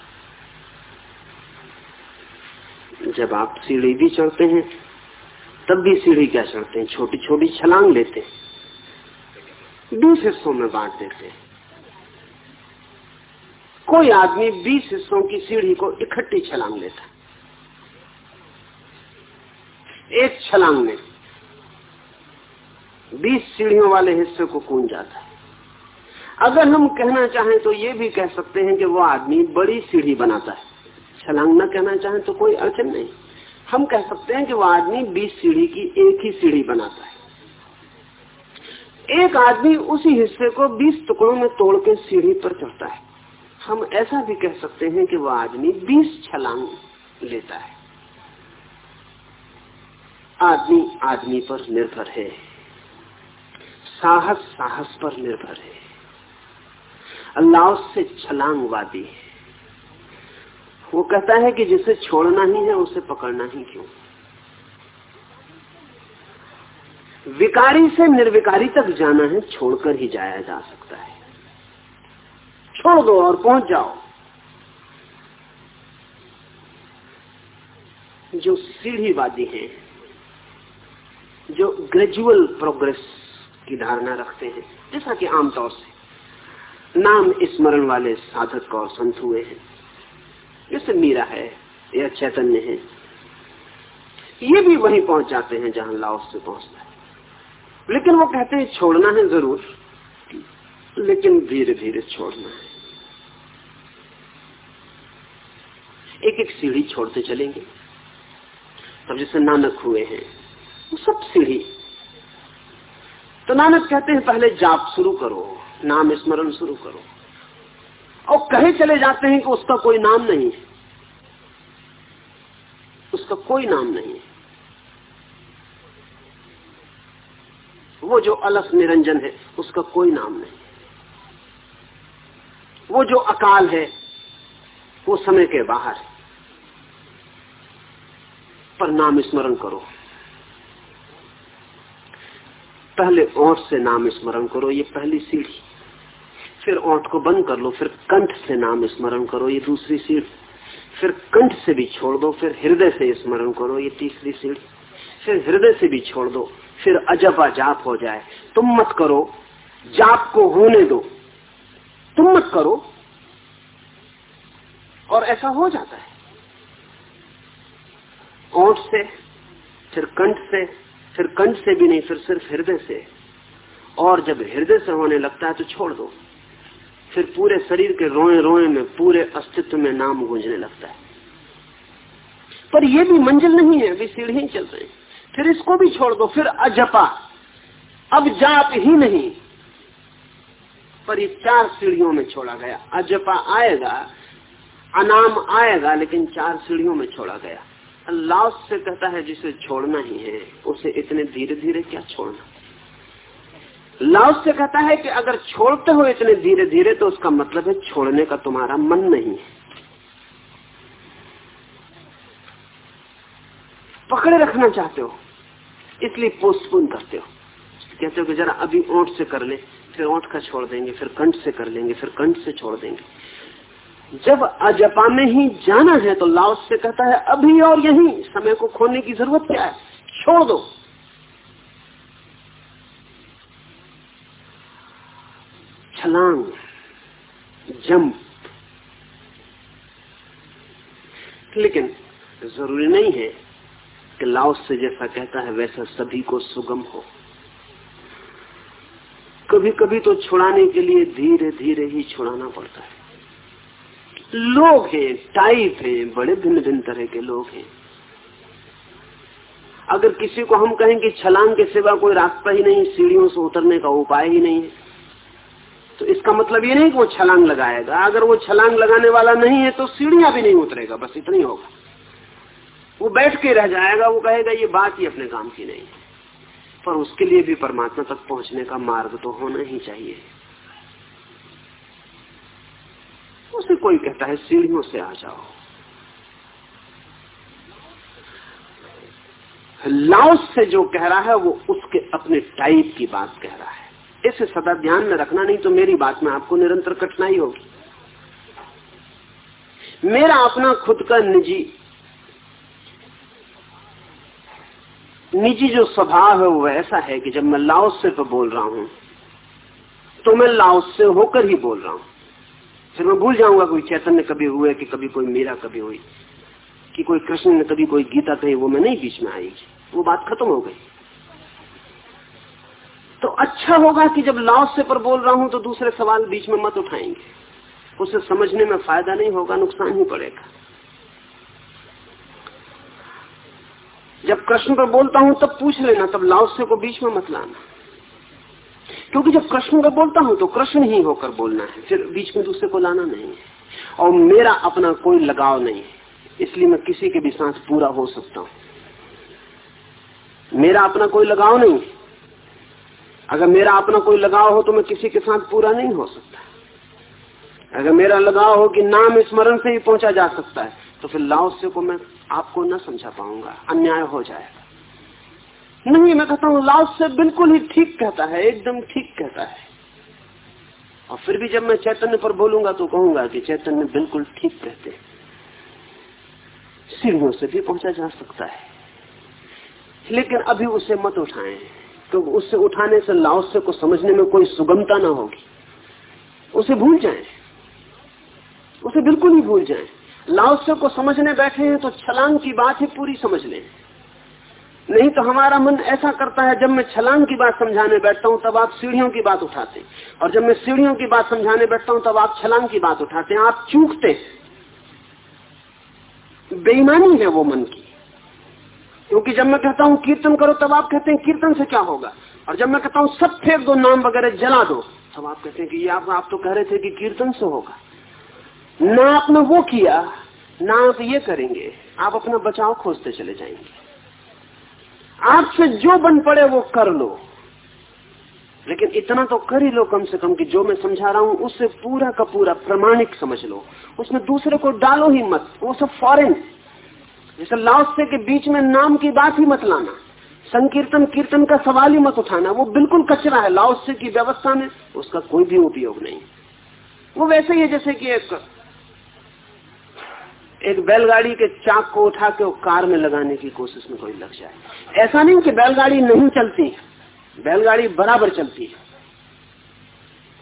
जब आप सीढ़ी भी चढ़ते हैं, तब भी सीढ़ी क्या चढ़ते हैं? छोटी छोटी छलांग लेते हैं। बीस हिस्सों में बांट देते हैं। कोई आदमी बीस हिस्सों की सीढ़ी को इकट्ठी छलांग लेता है। एक छलांग में बीस सीढ़ियों वाले हिस्से को कूद जाता है। अगर हम कहना चाहें तो ये भी कह सकते हैं कि वो आदमी बड़ी सीढ़ी बनाता है। छलांग न कहना चाहें तो कोई अड़चन नहीं। हम कह सकते हैं कि वो आदमी बीस सीढ़ी की एक ही सीढ़ी बनाता है। एक आदमी उसी हिस्से को बीस टुकड़ों में तोड़ के सीढ़ी पर चढ़ता है। हम ऐसा भी कह सकते हैं कि वह आदमी बीस छलांग लेता है। आदमी आदमी पर निर्भर है। साहस साहस पर निर्भर है। अल्लाह से छलांगवादी है। वो कहता है कि जिसे छोड़ना ही है, उसे पकड़ना ही क्यों? विकारी से निर्विकारी तक जाना है, छोड़कर ही जाया जा सकता है। छोड़ दो और पहुँच जाओ। जो सीढ़ीवादी हैं जो ग्रेजुअल प्रोग्रेस की धारणा रखते हैं, जैसा कि आमतौर से नाम स्मरण वाले साधक और संत हुए हैं। जैसे मीरा है या चैतन्य है, ये भी वहीं पहुँच जाते हैं जहाँ लाओस से पहुँचता है। लेकिन वो कहते हैं, छोड़ना है ज़रूर, लेकिन धीरे धीरे छोड़ना है। एक एक सीढ़ी छोड़ते चलेंगे। तब जैसे नानक हुए हैं वो सब सीढ़ी। तो नानक कहते हैं, पहले जाप शुरू करो नाम स्मरण शुरू करो। और कहे चले जाते हैं कि उसका कोई नाम नहीं है। उसका कोई नाम नहीं है। वो जो अलस निरंजन है, उसका कोई नाम नहीं है। वो जो अकाल है, वो समय के बाहर है। पर नाम स्मरण करो। पहले ओठ से नाम स्मरण करो, ये पहली सीढ़ी। फिर ओठ को बंद कर लो, फिर कंठ से नाम स्मरण करो, ये दूसरी सीढ़ी। फिर कंठ से भी छोड़ दो, फिर हृदय से स्मरण करो, ये तीसरी सीढ़ी। फिर हृदय से भी छोड़ दो, फिर अजबा जाप हो जाए। तुम मत करो, जाप को होने दो। तुम मत करो, और ऐसा हो जाता है। ओठ से, फिर कंठ से फिर कंठ से भी नहीं, फिर सिर्फ़ हृदय से। और जब हृदय से होने लगता है तो छोड़ दो। फिर पूरे शरीर के रोए रोए में, पूरे अस्तित्व में नाम गूंजने लगता है। पर यह भी मंजिल नहीं है, अभी सीढ़ी चल रहे। फिर इसको भी छोड़ दो, फिर अजपा। अब जाप ही नहीं। पर ये चार सीढ़ियों में छोड़ा गया। अजपा आएगा, अनाम आएगा, लेकिन चार सीढ़ियों में छोड़ा गया। अल्लाह से कहता है, जिसे छोड़ना ही है, उसे इतने धीरे धीरे क्या छोड़ना? लाओस से कहता है कि अगर छोड़ते हो इतने धीरे धीरे तो उसका मतलब है छोड़ने का तुम्हारा मन नहीं है। पकड़े रखना चाहते हो, इसलिए पोस्टपोन करते हो। कहते हो कि जरा अभी ओंठ से कर ले, फिर ओंठ का छोड़ देंगे, फिर कंठ से कर लेंगे, फिर कंठ से छोड़ देंगे। जब अजपा में ही जाना है तो लाओस से कहता है, अभी और यही, समय को खोने की ज़रूरत क्या है? छोड़ दो। छलांग, जंप। लेकिन ज़रूरी नहीं है कि लाओस से जैसा कहता है, वैसा सभी को सुगम हो। कभी कभी तो छुड़ाने के लिए धीरे धीरे ही छुड़ाना पड़ता है। लोग हैं टाइप हैं, बड़े भिन्न भिन्न तरह के लोग हैं। अगर किसी को हम कहें कि छलांग के सिवा कोई रास्ता ही नहीं, सीढ़ियों से उतरने का उपाय ही नहीं है तो इसका मतलब ये नहीं कि वो छलांग लगाएगा। अगर वो छलांग लगाने वाला नहीं है तो सीढ़ियाँ भी नहीं उतरेगा, बस इतना ही होगा। वो बैठ के रह जाएगा, वो कहेगा, ये बात ही अपने काम की नहीं पर उसके लिए भी परमात्मा तक पहुँचने का मार्ग तो होना ही चाहिए। उसे कोई कहता है, सीढ़ियों से आ जाओ। लाओस से जो कह रहा है, वो उसके अपने टाइप की बात कह रहा है। इसे सदा ध्यान में रखना नहीं तो मेरी बात में आपको निरंतर कठिनाई होगी। मेरा अपना खुद का निजी निजी जो स्वभाव है, वो ऐसा है कि जब मैं लाओस से तो बोल रहा हूँ तो मैं लाओस से होकर ही बोल रहा हूँ। फिर मैं भूल जाऊँगा कोई चैतन्य कभी हुए कि कभी कोई मीरा कभी हुई, कि कोई कृष्ण ने कभी कोई गीता कही, वो मैं नहीं बीच में आएगी वो बात खत्म हो गई। तो अच्छा होगा कि जब लाओस से पर बोल रहा हूँ तो दूसरे सवाल बीच में मत उठाएँगे। उसे समझने में फ़ायदा नहीं होगा, नुकसान ही पड़ेगा। जब कृष्ण पर बोलता हूँ तब पूछ लेना, तब लाओस्य को बीच में मत लाना। क्योंकि जब कृष्ण पर बोलता हूँ तो कृष्ण ही होकर बोलना है। फिर बीच में दूसरे को लाना नहीं है। और मेरा अपना कोई लगाव नहीं है। इसलिए मैं किसी के भी साथ पूरा हो सकता हूँ। मेरा अपना कोई लगाव नहीं अगर मेरा अपना कोई लगाव हो तो मैं किसी के साथ पूरा नहीं हो सकता। अगर मेरा लगाव हो कि नाम स्मरण से ही पहुँचा जा सकता है तो फिर लाओस्य को मैं आपको न समझा पाऊँगा। अन्याय हो जाएगा। नहीं, मैं कहता हूँ लाओस से बिल्कुल ही ठीक कहता है, एकदम ठीक कहता है। और फिर भी जब मैं चैतन्य पर बोलूँगा तो कहूँगा कि चैतन्य बिल्कुल ठीक कहते सीढ़ियों से भी पहुँचा जा सकता है। लेकिन अभी उसे मत उठाएँ तो उससे उठाने से लाओस्य को समझने में कोई सुगमता ना होगी। उसे भूल जाएँ। उसे बिल्कुल ही भूल जाएँ। लाओस्य को समझने बैठे हैं तो छलांग की बात ही पूरी समझ लें। नहीं तो हमारा मन ऐसा करता है जब मैं छलांग की बात समझाने बैठता हूँ तब आप सीढ़ियों की बात उठाते और जब मैं सीढ़ियों की बात समझाने बैठता हूँ तब आप छलांग की बात उठाते आप चूकते बेईमानी है वो मन की। क्योंकि जब मैं कहता हूँ कीर्तन करो तब आप कहते हैं कीर्तन से क्या होगा? और जब मैं कहता हूँ सब फेंक दो नाम वगैरह जला दो तब आप कहते हैं कि ये आप, आप तो कह रहे थे कि कीर्तन से होगा। ना आपने वो किया ना आप ये करेंगे। आप अपना बचाव खोजते चले जाएँगे। आपसे जो बन पड़े वो कर लो। लेकिन इतना तो कर ही लो कम से कम कि जो मैं समझा रहा हूँ, उससे पूरा का पूरा प्रमाणिक समझ लो। उसमें दूसरे को डालो ही मत, वो सब फॉरेन जैसे लाओसे के बीच में नाम की बात ही मत लाना। संकीर्तन, कीर्तन का सवाल ही मत उठाना। वो बिल्कुल कचरा है, लाओसे की व्यवस्था में उसका कोई भी उपयोग नहीं। वो वैसे ही है जैसे कि एक एक बैलगाड़ी के चाक को उठा के कार में लगाने की कोशिश में कोई लग जाए। ऐसा नहीं कि बैलगाड़ी नहीं चलती, बैलगाड़ी बराबर चलती है।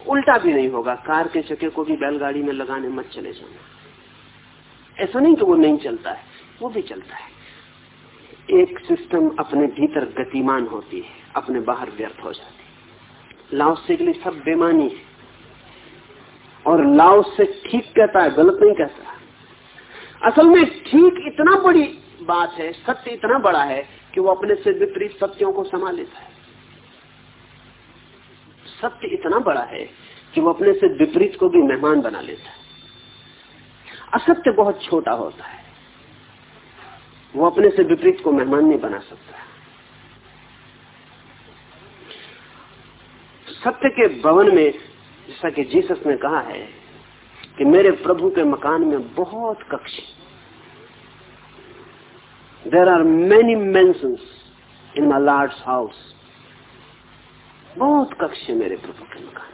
उल्टा भी नहीं होगा, कार के चके को भी बैलगाड़ी में लगाने मत चले जाना। ऐसा नहीं कि वो नहीं चलता है, वो भी चलता है। एक सिस्टम अपने भीतर गतिमान होती है, अपने बाहर व्यर्थ हो जाती है। लाओस के लिए सब बेमानी है। और लाओस से ठीक कहता है, गलत नहीं कहता। असल में ठीक इतना बड़ी बात है, सत्य इतना बड़ा है कि वो अपने से विपरीत सत्यों को समा लेता है। सत्य इतना बड़ा है कि वो अपने से विपरीत को भी मेहमान बना लेता है। असत्य बहुत छोटा होता है। वो अपने से विपरीत को मेहमान नहीं बना सकता सत्य के भवन में, जैसा कि जीसस ने कहा है कि मेरे प्रभु के मकान में बहुत कक्ष there are many mansions in my Lord's house बहुत कक्ष है मेरे प्रभु के मकान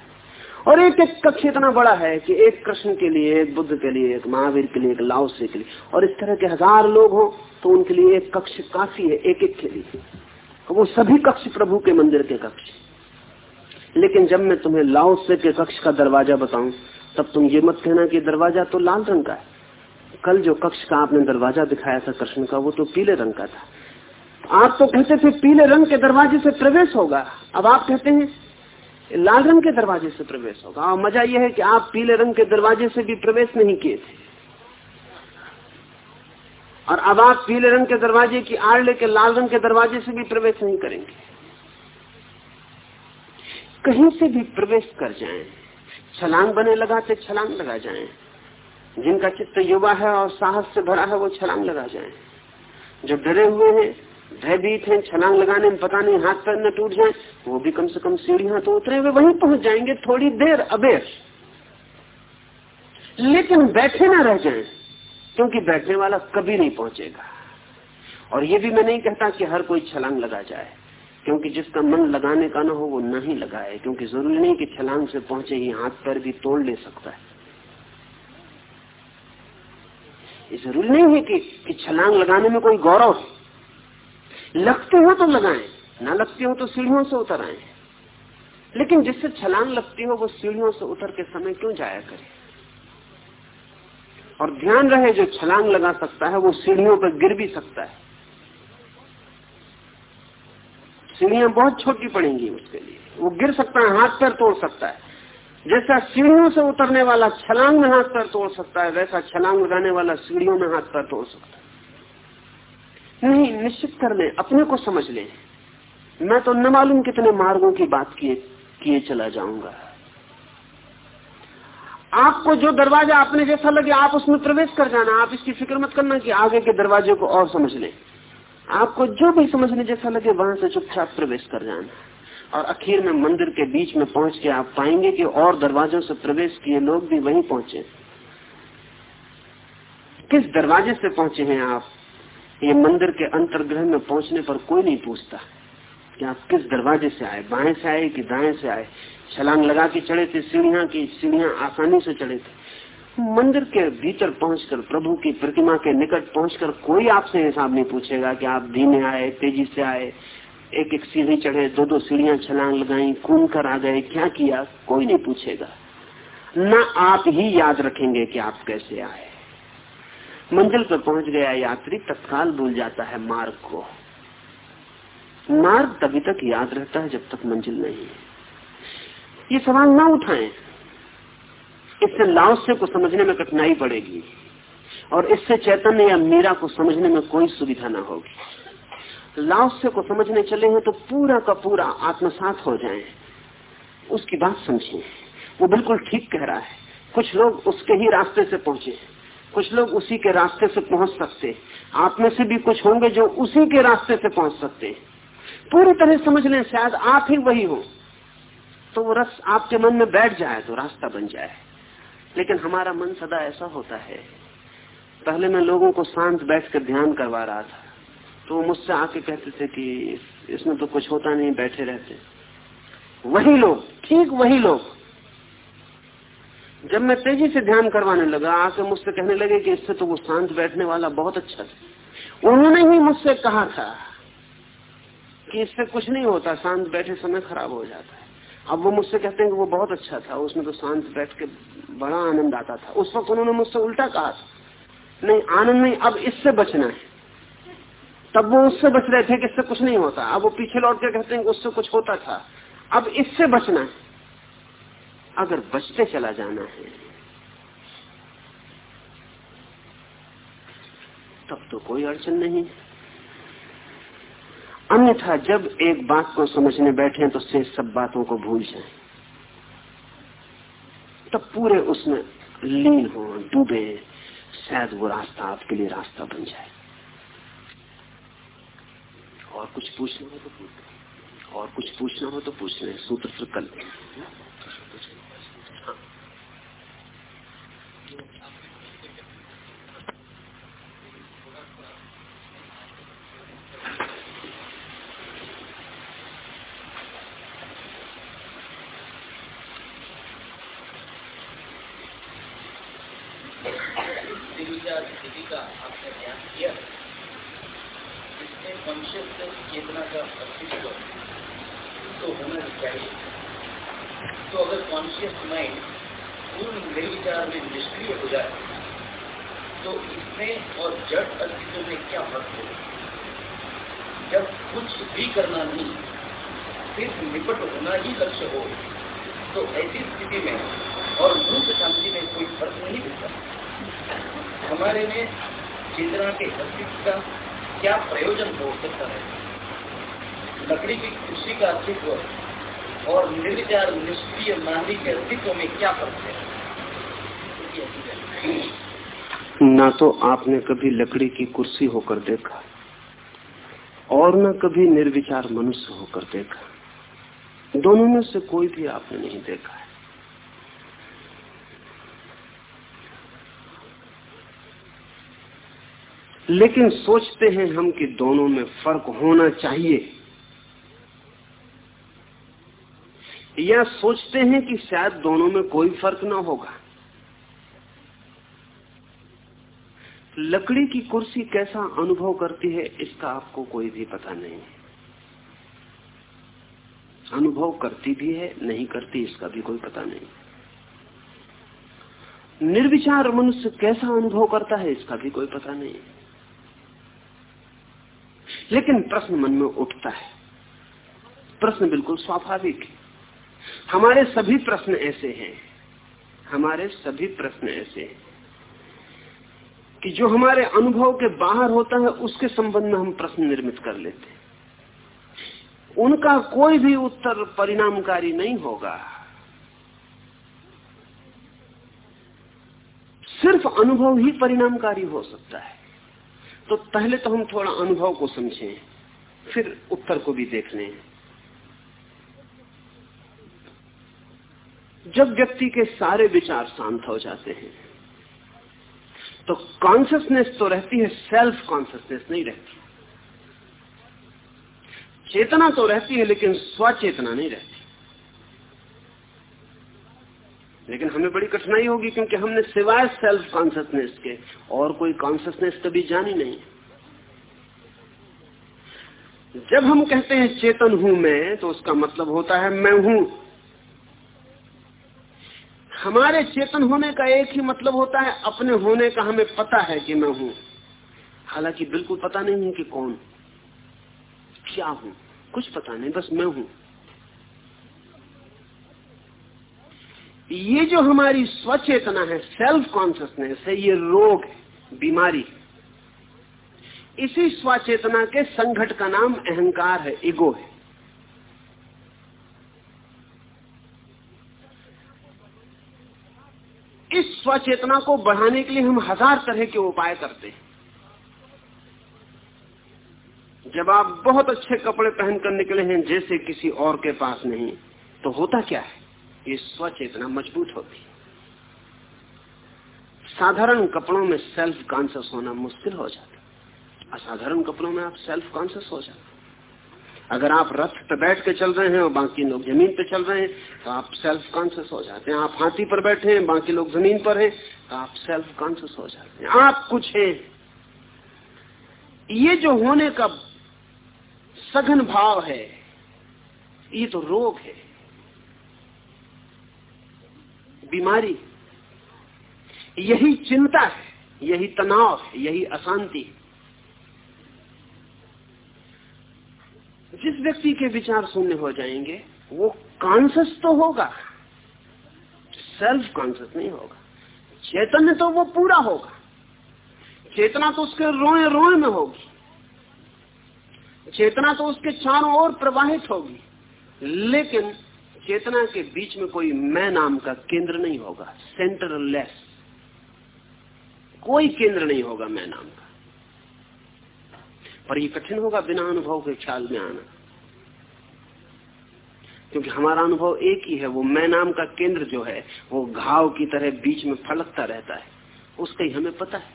और एक एक कक्ष इतना बड़ा है कि एक कृष्ण के लिए, एक बुद्ध के लिए, एक महावीर के लिए, एक लाओसे के लिए, और इस तरह के हज़ार लोग हो तो उनके लिए एक कक्ष काफ़ी है एक एक के लिए। वो सभी कक्ष प्रभु के मंदिर के कक्ष लेकिन जब मैं तुम्हें लाओसे के कक्ष का दरवाज़ा बताऊँ तब तुम ये मत कहना कि दरवाज़ा तो लाल रंग का है। कल जो कक्ष का आपने दरवाज़ा दिखाया था कृष्ण का वो तो पीले रंग का था। आप तो कहते थे पीले रंग के दरवाजे से प्रवेश होगा। अब आप कहते हैं लाल रंग के दरवाजे से प्रवेश होगा। और मज़ा यह है कि आप पीले रंग के दरवाजे से भी प्रवेश नहीं किए थे। और अब आप पीले रंग के दरवाजे की आड़ लेके लाल रंग के दरवाजे से भी प्रवेश नहीं करेंगे। कहीं से भी प्रवेश कर जाएँ, छलांग बने लगाते छलांग लगा जाएँ, जिनका चित्त युवा है और साहस से भरा है वो छलांग लगा जाएँ, जो डरे हुए हैं भयभीत हैं छलांग लगाने में पता नहीं हाथ पैर न टूट जाए वो भी कम से कम सीढ़ियाँ तो उतरे हुए वहीं पहुँच जाएँगे थोड़ी देर अबेर। लेकिन बैठे ना रह जाए क्योंकि बैठने वाला कभी नहीं पहुंचेगा। और ये भी मैं नहीं कहता कि हर कोई छलांग लगा जाए। क्योंकि जिसका मन लगाने का ना हो वो नहीं लगाए। क्योंकि ज़रूरी नहीं कि छलांग से पहुँचे ही हाथ पैर भी तोड़ ले सकता है। ये ज़रूरी नहीं है कि, कि छलांग लगाने में कोई गौरव है। लगते हो तो लगाएँ ना लगते हो तो सीढ़ियों से उतर आए। लेकिन जिससे छलांग लगती हो वो सीढ़ियों से उतर के समय क्यों जाया करे? और ध्यान रहे जो छलांग लगा सकता है वो सीढ़ियों पर गिर भी सकता है। सीढ़ियाँ बहुत छोटी पड़ेंगी उसके लिए। वो गिर सकता है, हाथ पैर तोड़ सकता है। जैसा सीढ़ियों से उतरने वाला छलांग में हाथ पैर तोड़ सकता है, वैसा छलांग लगाने वाला सीढ़ियों में हाथ पैर तोड़ सकता है। नहीं, निश्चित कर ले, अपने को समझ ले। मैं तो न मालूम कितने मार्गों की बात किए किए चला जाऊँगा। आपको जो दरवाज़ा अपने जैसा लगे, आप उसमें प्रवेश कर जाना, आप इसकी फ़िक्र मत करना कि आगे के दरवाजे को और समझ ले। आपको जो भी समझने जैसा लगे, वहाँ से चुपचाप प्रवेश कर जाना। और आखिर में मंदिर के बीच में पहुँच के आप पाएँगे कि और दरवाजों से प्रवेश किए लोग भी वहीं पहुँचे। किस दरवाजे से पहुँचे हैं आप? ये मंदिर के अंतर्ग्रह में पहुँचने पर कोई नहीं पूछता कि आप किस दरवाजे से आए। बाएँ से आए कि दाएँ से आए? छलांग लगा के चढ़े थे, सीढ़ियाँ की, सीढ़ियाँ आसानी से चढ़े थे। मंदिर के भीतर पहुंचकर, प्रभु की प्रतिमा के निकट पहुंचकर कोई आपसे हिसाब नहीं पूछेगा कि आप धीमे आए, तेज़ी से आए। एक एक सीढ़ी चढ़े दो दो सीढ़ियाँ छलांग लगाई कूद कर आ गए, क्या किया? कोई नहीं पूछेगा। न आप ही याद रखेंगे कि आप कैसे आए। मंजिल पर पहुँच गया यात्री, तत्काल भूल जाता है मार्ग को। मार्ग तभी तक याद रहता है जब तक मंजिल नहीं है। ये सवाल ना उठाएँ। इससे लाओस्य को समझने में कठिनाई पड़ेगी और इससे चैतन्य या मीरा को समझने में कोई सुविधा ना होगी। लाओस्य को समझने चले हैं तो पूरा का पूरा आत्मसात हो जाए। उसकी बात समझिए वो बिल्कुल ठीक कह रहा है। कुछ लोग उसके ही रास्ते से पहुँचे। कुछ लोग उसी के रास्ते से पहुँच सकते। आप में से भी कुछ होंगे जो उसी के रास्ते से पहुँच सकते। पूरी तरह समझ लें, शायद आप ही वही हो। तो वो रस आपके मन में बैठ जाए तो रास्ता बन जाए। लेकिन हमारा मन सदा ऐसा होता है। पहले मैं लोगों को शांत बैठ कर ध्यान करवा रहा था। तो मुझसे आके कहते थे कि इसमें तो कुछ होता नहीं, बैठे रहते। वही लोग, ठीक वही लोग। जब मैं तेज़ी से ध्यान करवाने लगा, आके मुझसे कहने लगे कि इससे तो वो शांत बैठने वाला बहुत अच्छा था उन्होंने ही मुझसे कहा था कि इससे कुछ नहीं होता, शांत बैठे समय खराब हो जाता है। अब वो मुझसे कहते हैं कि वो बहुत अच्छा था, उसमें तो शांत बैठ के बड़ा आनंद आता था। उस वक्त उन्होंने मुझसे उल्टा कहा, नहीं, आनंद नहीं, अब इससे बचना है। तब वो उससे बच रहे थे कि इससे कुछ नहीं होता। अब वो पीछे लौट के कहते हैं कि उससे कुछ होता था। अब इससे बचना है। अगर बचते चला जाना है, तब तो कोई अड़चन नहीं अन्यथा जब एक बात को समझने बैठे तो से सब बातों को भूल जाए। तब पूरे उसमें लीन हो, डूबे, शायद वो रास्ता आपके लिए रास्ता बन जाए। और कुछ पूछना हो तो पूछ और कुछ पूछना हो तो पूछ रहे सूत्र फिर कल ना तो आपने कभी लकड़ी की कुर्सी होकर देखा, और न कभी निर्विचार मनुष्य होकर देखा। दोनों में से कोई भी आपने नहीं देखा है। लेकिन सोचते हैं हम कि दोनों में फ़र्क होना चाहिए। या सोचते हैं कि शायद दोनों में कोई फ़र्क ना होगा। लकड़ी की कुर्सी कैसा अनुभव करती है, इसका आपको कोई भी पता नहीं अनुभव करती भी है, नहीं करती, इसका भी कोई पता नहीं। निर्विचार मनुष्य कैसा अनुभव करता है, इसका भी कोई पता नहीं। लेकिन प्रश्न मन में उठता है। प्रश्न बिल्कुल स्वाभाविक है। हमारे सभी प्रश्न ऐसे हैं। हमारे सभी प्रश्न ऐसे हैं कि जो हमारे अनुभव के बाहर होता है, उसके संबंध में हम प्रश्न निर्मित कर लेते हैं। उनका कोई भी उत्तर परिणामकारी नहीं होगा। सिर्फ़ अनुभव ही परिणामकारी हो सकता है। तो पहले तो हम थोड़ा अनुभव को समझें, फिर उत्तर को भी देख लें। जब व्यक्ति के सारे विचार शांत हो जाते हैं तो कॉन्सियसनेस तो रहती है सेल्फ कॉन्सियसनेस नहीं रहती। चेतना तो रहती है, लेकिन स्वचेतना नहीं रहती। लेकिन हमें बड़ी कठिनाई होगी, क्योंकि हमने सिवाय सेल्फ कॉन्सियसनेस के और कोई कॉन्सियसनेस कभी जानी नहीं। जब हम कहते हैं, चेतन हूँ मैं तो उसका मतलब होता है मैं हूँ। हमारे चेतन होने का एक ही मतलब होता है, अपने होने का हमें पता है कि मैं हूँ। हालाँकि बिल्कुल पता नहीं है कि कौन। क्या हूँ? कुछ पता नहीं, बस मैं हूँ। ये जो हमारी स्वचेतना है सेल्फ कॉन्सियसनेस है, ये रोग है, बीमारी इसी स्वचेतना के संघट का नाम अहंकार है ईगो है। स्वचेतना को बढ़ाने के लिए हम हज़ार तरह के उपाय करते हैं। जब आप बहुत अच्छे कपड़े पहनकर निकले हैं, जैसे किसी और के पास नहीं तो होता क्या है? ये स्वचेतना मज़बूत होती है। साधारण कपड़ों में सेल्फ कॉन्सियस होना मुश्किल हो जाता असाधारण कपड़ों में आप सेल्फ कॉन्सियस हो जाते अगर आप रथ पे बैठ के चल रहे हैं और बाकी लोग ज़मीन पे चल रहे हैं तो आप सेल्फ कॉन्शियस हो जाते हैं। आप हाथी पर बैठे हैं, बाकी लोग ज़मीन पर हैं तो आप सेल्फ कॉन्शियस हो जाते हैं। आप कुछ हैं। ये जो होने का सघन भाव है, ये तो रोग है। बीमारी। यही चिंता है, यही तनाव है, यही अशांति। है जिस व्यक्ति के विचार शून्य हो जाएँगे, वो कॉन्सियस तो होगा सेल्फ कॉन्सियस नहीं होगा। चैतन्य तो वो पूरा होगा। चेतना तो उसके रोए रोए में होगी। चेतना तो उसके चारों ओर प्रवाहित होगी। लेकिन चेतना के बीच में कोई मैं नाम का केंद्र नहीं होगा सेंटर लेस कोई केंद्र नहीं होगा मैं नाम का। पर ये कठिन होगा बिना अनुभव के ख्याल में आना। क्योंकि हमारा अनुभव एक ही है, वो मैं नाम का केंद्र जो है, वो घाव की तरह बीच में फलकता रहता है। उसका ही हमें पता है।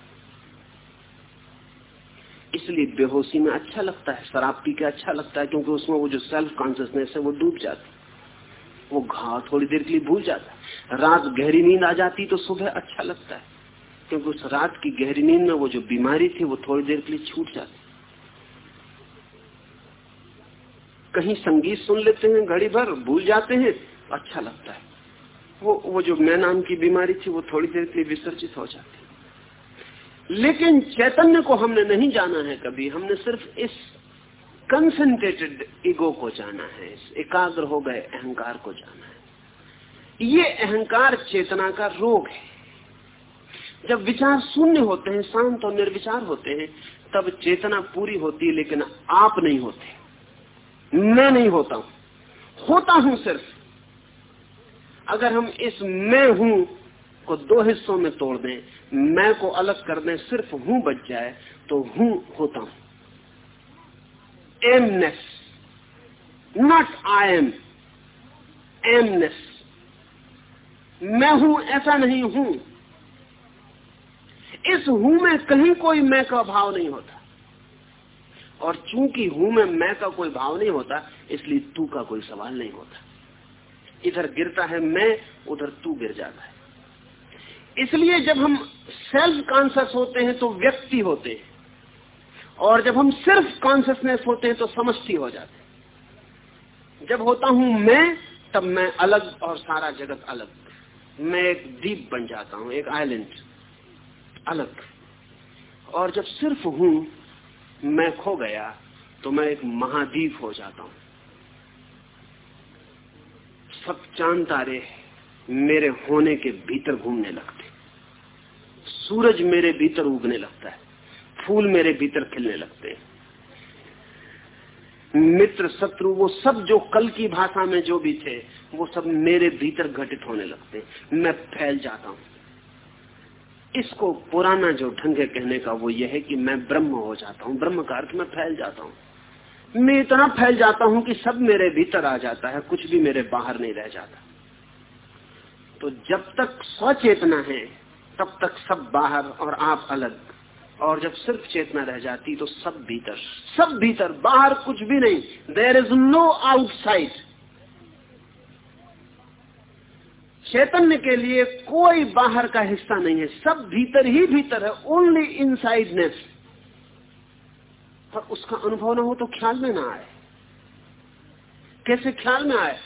इसलिए बेहोशी में अच्छा लगता है, शराब पी के अच्छा लगता है, क्योंकि उसमें वो जो सेल्फ कॉन्सियसनेस है, वो डूब जाती वो घाव थोड़ी देर के लिए भूल जाता रात गहरी नींद आ जाती तो सुबह अच्छा लगता है, क्योंकि उस रात की गहरी नींद में वो जो बीमारी थी, वो थोड़ी देर के लिए छूट जाती कहीं संगीत सुन लेते हैं, घड़ी भर भूल जाते हैं अच्छा लगता है। वो वो जो मैं नाम की बीमारी थी, वो थोड़ी देर के लिए विसर्जित हो जाती लेकिन चैतन्य को हमने नहीं जाना है कभी। हमने सिर्फ़ इस कंसंट्रेटेड ईगो को जाना है, इस एकाग्र हो गए अहंकार को जाना है। ये अहंकार चेतना का रोग है। जब विचार शून्य होते हैं, शांत और निर्विचार होते हैं, तब चेतना पूरी होती है, लेकिन आप नहीं होते। मैं नहीं होता हूँ। होता हूँ सिर्फ़। अगर हम इस मैं हूँ को दो हिस्सों में तोड़ दें, मैं को अलग कर दें, सिर्फ़ हूँ बच जाए तो हूँ होता हूँ। एमनेस। नॉट आई एम एमनेस मैं हूँ, ऐसा नहीं हूँ। इस हूँ में कहीं कोई मैं का भाव नहीं होता। और चूँकि हूँ में, मैं का कोई भाव नहीं होता, इसलिए तू का कोई सवाल नहीं होता। इधर गिरता है मैं, उधर तू गिर जाता है। इसलिए जब हम सेल्फ कॉन्सियस होते हैं तो व्यक्ति होते हैं। और जब हम सिर्फ़ कॉन्सियसनेस होते हैं तो समष्टि हो जाते हैं। जब होता हूँ मैं, तब मैं अलग और सारा जगत अलग। मैं एक द्वीप बन जाता हूँ, एक आइलैंड अलग। और जब सिर्फ़ हूँ मैं खो गया तो मैं एक महाद्वीप हो जाता हूँ। सब चाँद तारे मेरे होने के भीतर घूमने लगते। सूरज मेरे भीतर उगने लगता है, फूल मेरे भीतर खिलने लगते मित्र, शत्रु, वो सब जो कल की भाषा में जो भी थे, वो सब मेरे भीतर घटित होने लगते मैं फैल जाता हूँ। इसको पुराना जो ढंग है कहने का वो ये है कि मैं ब्रह्म हो जाता हूँ। ब्रह्म का अर्थ मैं फैल जाता हूँ। मैं इतना फैल जाता हूँ कि सब मेरे भीतर आ जाता है, कुछ भी मेरे बाहर नहीं रह जाता। तो जब तक स्वचेतना है, तब तक सब बाहर और आप अलग। और जब सिर्फ़ चेतना रह जाती तो सब भीतर सब भीतर, बाहर कुछ भी नहीं। देर इज़ नो आउटसाइड चैतन्य के लिए कोई बाहर का हिस्सा नहीं है। सब भीतर ही भीतर है। ओनली इनसाइडनेस पर उसका अनुभव ना हो तो ख्याल में ना आए। कैसे ख्याल में आए?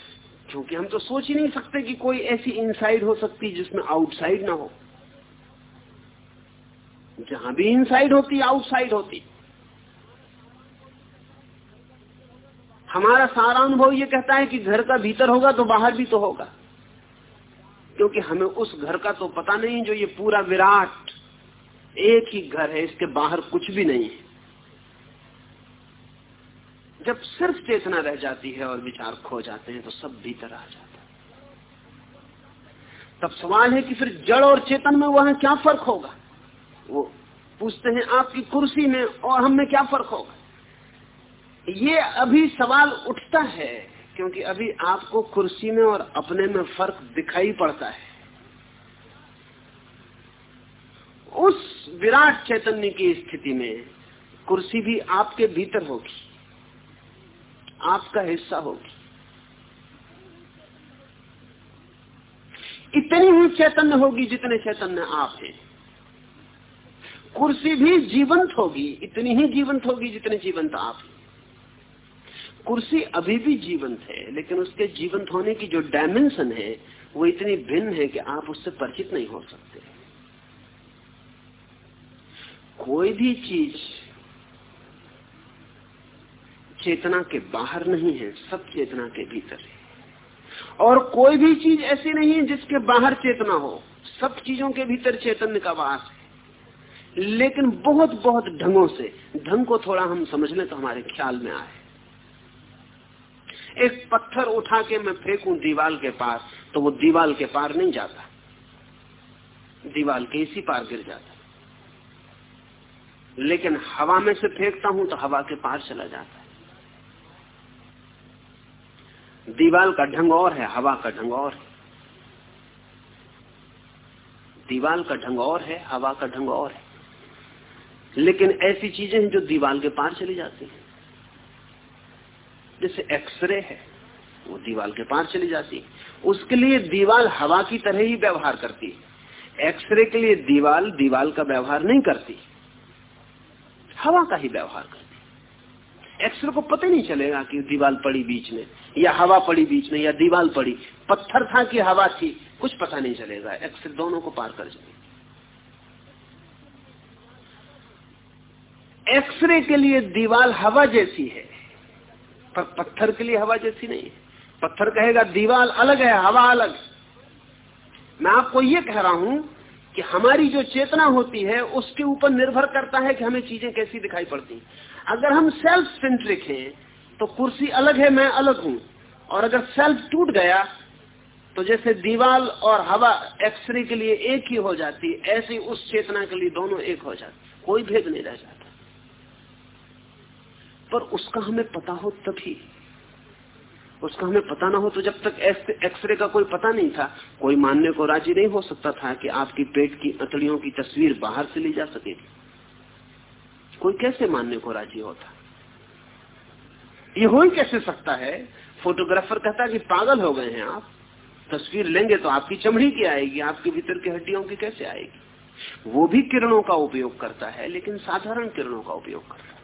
क्योंकि हम तो सोच ही नहीं सकते कि कोई ऐसी इनसाइड हो सकती जिसमें आउटसाइड ना हो। जहाँ भी इनसाइड होती आउटसाइड होती। हमारा सारा अनुभव ये कहता है कि घर का भीतर होगा तो बाहर भी तो होगा। क्योंकि हमें उस घर का तो पता नहीं जो ये पूरा विराट एक ही घर है, इसके बाहर कुछ भी नहीं है। जब सिर्फ़ चेतना रह जाती है और विचार खो जाते हैं तो सब भीतर आ जाता है। तब सवाल है कि फिर जड़ और चेतन में वहाँ क्या फ़र्क होगा? वो पूछते हैं आपकी कुर्सी में और हम में क्या फ़र्क होगा? ये अभी सवाल उठता है क्योंकि अभी आपको कुर्सी में और अपने में फ़र्क दिखाई पड़ता है। उस विराट चैतन्य की स्थिति में कुर्सी भी आपके भीतर होगी, आपका हिस्सा होगी। इतनी ही चैतन्य होगी जितने चैतन्य आप हैं। कुर्सी भी जीवंत होगी, इतनी ही जीवंत होगी जितने जीवंत आप हैं। कुर्सी अभी भी जीवंत है, लेकिन उसके जीवंत होने की जो डायमेंशन है, वो इतनी भिन्न है कि आप उससे परिचित नहीं हो सकते। कोई भी चीज़ चेतना के बाहर नहीं है, सब चेतना के भीतर है। और कोई भी चीज़ ऐसी नहीं है जिसके बाहर चेतना हो, सब चीज़ों के भीतर चैतन्य का वास है। लेकिन बहुत बहुत ढंगों से, ढंग को थोड़ा हम समझ लें तो हमारे ख्याल में आए। एक पत्थर उठा के मैं फेंकूं दीवाल के पास तो वो दीवाल के पार नहीं जाता। दीवाल के इसी पार गिर जाता। लेकिन हवा में से फेंकता हूँ तो हवा के पार चला जाता है। दीवाल का ढंग और है, हवा का ढंग और है। दीवाल का ढंग और है, हवा का ढंग और है। लेकिन ऐसी चीज़ें हैं जो दीवाल के पार चली जाती हैं। जैसे एक्सरे है, वो दीवाल के पार चली जाती है। उसके लिए दीवाल हवा की तरह ही व्यवहार करती है। एक्सरे के लिए दीवाल दीवाल का व्यवहार नहीं करती, हवा का ही व्यवहार करती एक्सरे को पता नहीं चलेगा कि दीवाल पड़ी बीच में, या हवा पड़ी बीच में, या दीवाल पड़ी। पत्थर था कि हवा थी, कुछ पता नहीं चलेगा। एक्सरे दोनों को पार कर जाएगी एक्सरे के लिए दीवाल हवा जैसी है पर पत्थर के लिए हवा जैसी नहीं पत्थर कहेगा दीवाल अलग है, हवा अलग। मैं आपको यह कह रहा हूँ कि हमारी जो चेतना होती है, उसके ऊपर निर्भर करता है कि हमें चीज़ें कैसी दिखाई पड़ती अगर हम सेल्फ सेंट्रिक हैं तो कुर्सी अलग है, मैं अलग हूँ। और अगर सेल्फ टूट गया तो जैसे दीवाल और हवा एक्सरे के लिए एक ही हो जाती, ऐसे उस चेतना के लिए दोनों एक हो जाती, कोई भेद नहीं रह जाता। पर उसका हमें पता हो तभी। उसका हमें पता ना हो तो जब तक एक्सरे का कोई पता नहीं था, कोई मानने को राज़ी नहीं हो सकता था कि आपकी पेट की अतड़ियों की तस्वीर बाहर से ली जा सकेगी कोई कैसे मानने को राज़ी होता? ये हो ही कैसे सकता है? फोटोग्राफर कहता कि पागल हो गए हैं आप। तस्वीर लेंगे तो आपकी चमड़ी की आएगी, आपके भीतर की हड्डियों की कैसे आएगी? वो भी किरणों का उपयोग करता है, लेकिन साधारण किरणों का उपयोग करता है।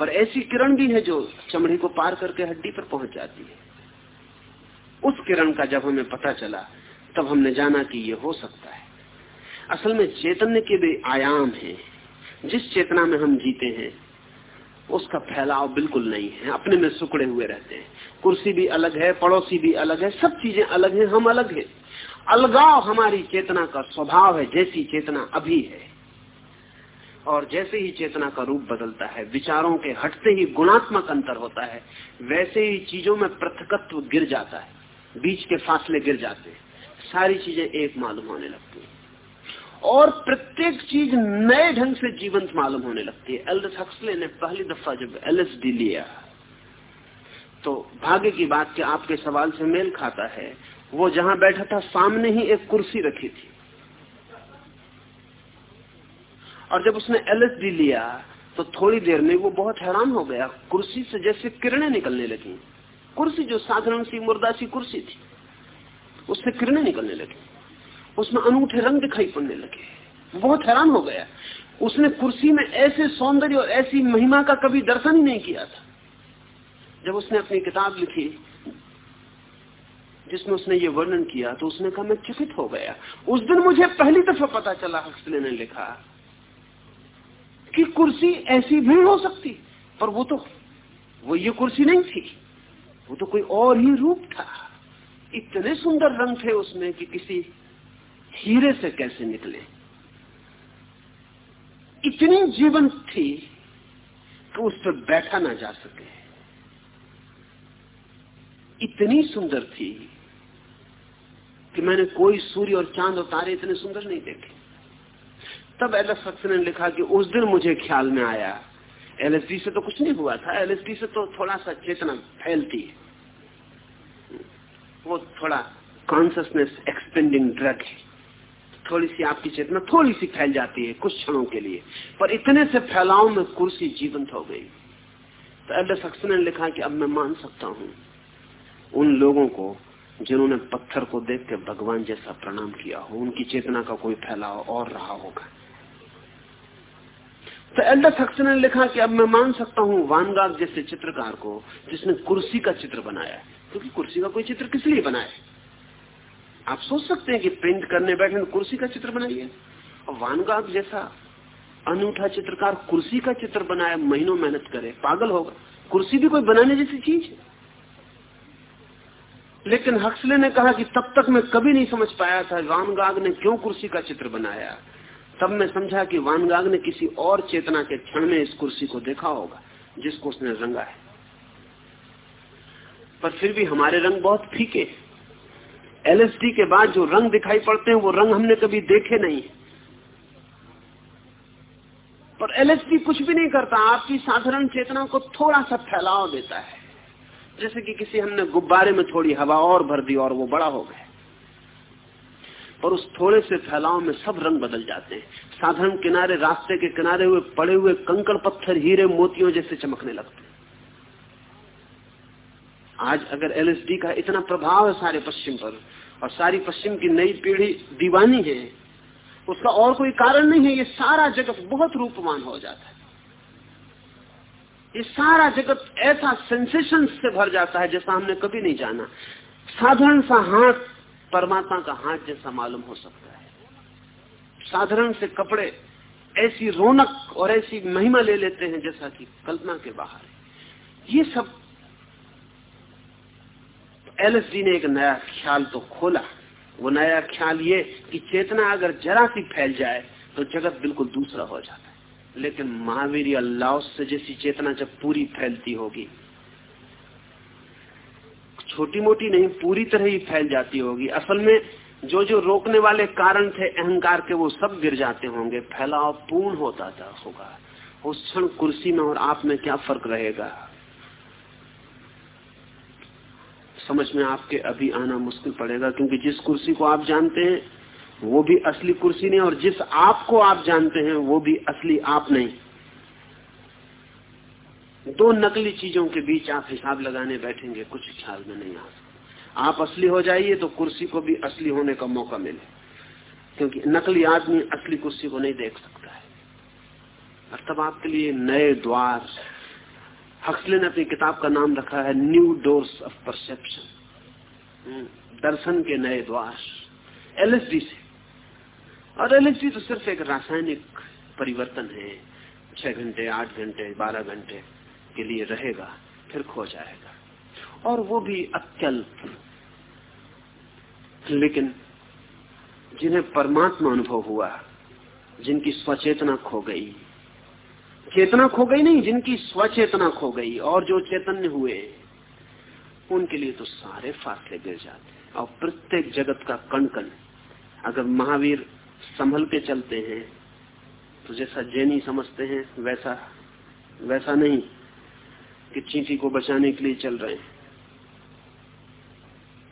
पर ऐसी किरण भी है जो चमड़ी को पार करके हड्डी पर पहुँच जाती है। उस किरण का जब हमें पता चला, तब हमने जाना कि ये हो सकता है। असल में चैतन्य के भी आयाम हैं। जिस चेतना में हम जीते हैं, उसका फैलाव बिल्कुल नहीं है। अपने में सुकड़े हुए रहते हैं। कुर्सी भी अलग है, पड़ोसी भी अलग है, सब चीज़ें अलग हैं, हम अलग हैं। अलगाव हमारी चेतना का स्वभाव है, जैसी चेतना अभी है। और जैसे ही चेतना का रूप बदलता है, विचारों के हटते ही गुणात्मक अंतर होता है, वैसे ही चीज़ों में पृथकत्व गिर जाता है, बीच के फासले गिर जाते हैं, सारी चीज़ें एक मालूम होने लगती है। और प्रत्येक चीज़ नए ढंग से जीवंत मालूम होने लगती है। एल्डस हक्सले ने पहली दफ़ा जब एलएसडी लिया तो भाग्य की बात के आपके सवाल से मेल खाता है, वो जहाँ बैठा था, सामने ही एक कुर्सी रखी थी। और जब उसने एलएसडी लिया तो थोड़ी देर में वो बहुत हैरान हो गया। कुर्सी से जैसे किरणें निकलने लगी। कुर्सी जो साधारण सी मुर्दा सी कुर्सी थी, उससे किरणें निकलने लगी। उसमें अनूठे रंग दिखाई पड़ने लगे। बहुत हैरान हो गया। उसने कुर्सी में ऐसे सौंदर्य और ऐसी महिमा का कभी दर्शन ही नहीं किया था। जब उसने अपनी किताब लिखी, जिसमें उसने ये वर्णन किया तो उसने कहा, मैं चकित हो गया। उस दिन मुझे पहली दफ़ा पता चला हक्सले ने लिखा। कि कुर्सी ऐसी भी हो सकती, पर वो तो वो ये कुर्सी नहीं थी। वो तो कोई और ही रूप था। इतने सुंदर रंग थे उसमें कि किसी हीरे से कैसे निकले। इतनी जीवन थी कि उस पर बैठा ना जा सके। इतनी सुंदर थी कि मैंने कोई सूर्य और चाँद और तारे इतने सुंदर नहीं देखे। तब एल एस ने लिखा कि उस दिन मुझे ख्याल में आया। एलएसडी से तो कुछ नहीं हुआ था। एलएसडी से तो थोड़ा सा चेतना फैलती। है वो थोड़ा कॉन्सियसनेस एक्सपेंडिंग ड्रग है। थोड़ी सी आपकी चेतना थोड़ी सी फैल जाती है कुछ क्षणों के लिए। पर इतने से फैलाव में कुर्सी जीवंत हो गई। तो एल एस ने लिखा कि अब मैं मान सकता हूँ उन लोगों को जिन्होंने पत्थर को देख के भगवान जैसा प्रणाम किया हो, उनकी चेतना का कोई फैलाव और रहा होगा। तो एल्डर सक्सेन ने लिखा कि अब मैं मान सकता हूँ वानगाग जैसे चित्रकार को, जिसने कुर्सी का चित्र बनाया क्योंकि तो कुर्सी का कोई चित्र किस लिए बनाया आप सोच सकते हैं कि प्रिंट करने बैठे कुर्सी का चित्र बनाइए। और वानगाग जैसा अनूठा चित्रकार कुर्सी का चित्र बनाए, महीनों मेहनत करे, पागल होगा। कुर्सी भी कोई बनाने जैसी चीज़ है। लेकिन हक्सले ने कहा कि तब तक मैं कभी नहीं समझ पाया था वानगाग ने क्यों कुर्सी का चित्र बनाया। तब मैं समझा कि वानगाग ने किसी और चेतना के क्षण में इस कुर्सी को देखा होगा, जिसको उसने रंगा है। पर फिर भी हमारे रंग बहुत फीके एलएसडी के बाद जो रंग दिखाई पड़ते हैं, वो रंग हमने कभी देखे नहीं। पर एलएसडी कुछ भी नहीं करता, आपकी साधारण चेतना को थोड़ा सा फैलाव देता है। जैसे कि किसी हमने गुब्बारे में थोड़ी हवा और भर दी और वो बड़ा हो गया। और उस थोड़े से फैलाव में सब रंग बदल जाते हैं। साधारण किनारे, रास्ते के किनारे हुए, पड़े हुए कंकड़, पत्थर, हीरे, मोतियों जैसे चमकने लगते आज अगर एलएसडी का इतना प्रभाव है सारे पश्चिम पर, और सारी पश्चिम की नई पीढ़ी दीवानी है, उसका और कोई कारण नहीं है, ये सारा जगत बहुत रूपवान हो जाता है। ये सारा जगत ऐसा सेंसेशन से भर जाता है जैसा हमने कभी नहीं जाना। साधारण सा हाथ परमात्मा का हाथ जैसा मालूम हो सकता है। साधारण से कपड़े ऐसी रौनक और ऐसी महिमा ले लेते हैं जैसा कि कल्पना के बाहर है। ये सब एल एलएसडी ने एक नया ख्याल तो खोला। वो नया ख्याल ये कि चेतना अगर जरा सी फैल जाए तो जगत बिल्कुल दूसरा हो जाता है। लेकिन महावीर लाओस से जैसी चेतना जब पूरी फैलती होगी छोटी मोटी नहीं, पूरी तरह ही फैल जाती होगी। असल में जो जो रोकने वाले कारण थे, अहंकार के, वो सब गिर जाते होंगे। फैलाव पूर्ण होता था होगा। उस क्षण कुर्सी में और आप में क्या फ़र्क रहेगा? समझ में आपके अभी आना मुश्किल पड़ेगा, क्योंकि जिस कुर्सी को आप जानते हैं, वो भी असली कुर्सी नहीं, और जिस आपको आप जानते हैं, वो भी असली आप नहीं। दो नकली चीज़ों के बीच आप हिसाब लगाने बैठेंगे, कुछ ख्याल में नहीं आ सकता। आप असली हो जाइए तो कुर्सी को भी असली होने का मौका मिले। क्योंकि नकली आदमी असली कुर्सी को नहीं देख सकता है। और तब आपके लिए नए द्वार। हक्सले ने अपनी किताब का नाम रखा है, न्यू डोर्स ऑफ़ परसेप्शन। दर्शन के नए द्वार। एलएसडी से। और एलएसडी तो सिर्फ़ एक रासायनिक परिवर्तन है। छह घंटे, आठ घंटे, बारह घंटे। के लिए रहेगा, फिर खो जाएगा। और वो भी अत्यल्प। लेकिन जिन्हें परमात्मा अनुभव हुआ, जिनकी स्वचेतना खो गई, चेतना खो गई नहीं, जिनकी स्वचेतना खो गई, और जो चैतन्य हुए, उनके लिए तो सारे फासले गिर जाते हैं। और प्रत्येक जगत का कण कण अगर महावीर संभल के चलते हैं तो जैसा जैनी समझते हैं, वैसा वैसा नहीं। कि चींटी को बचाने के लिए चल रहे हैं।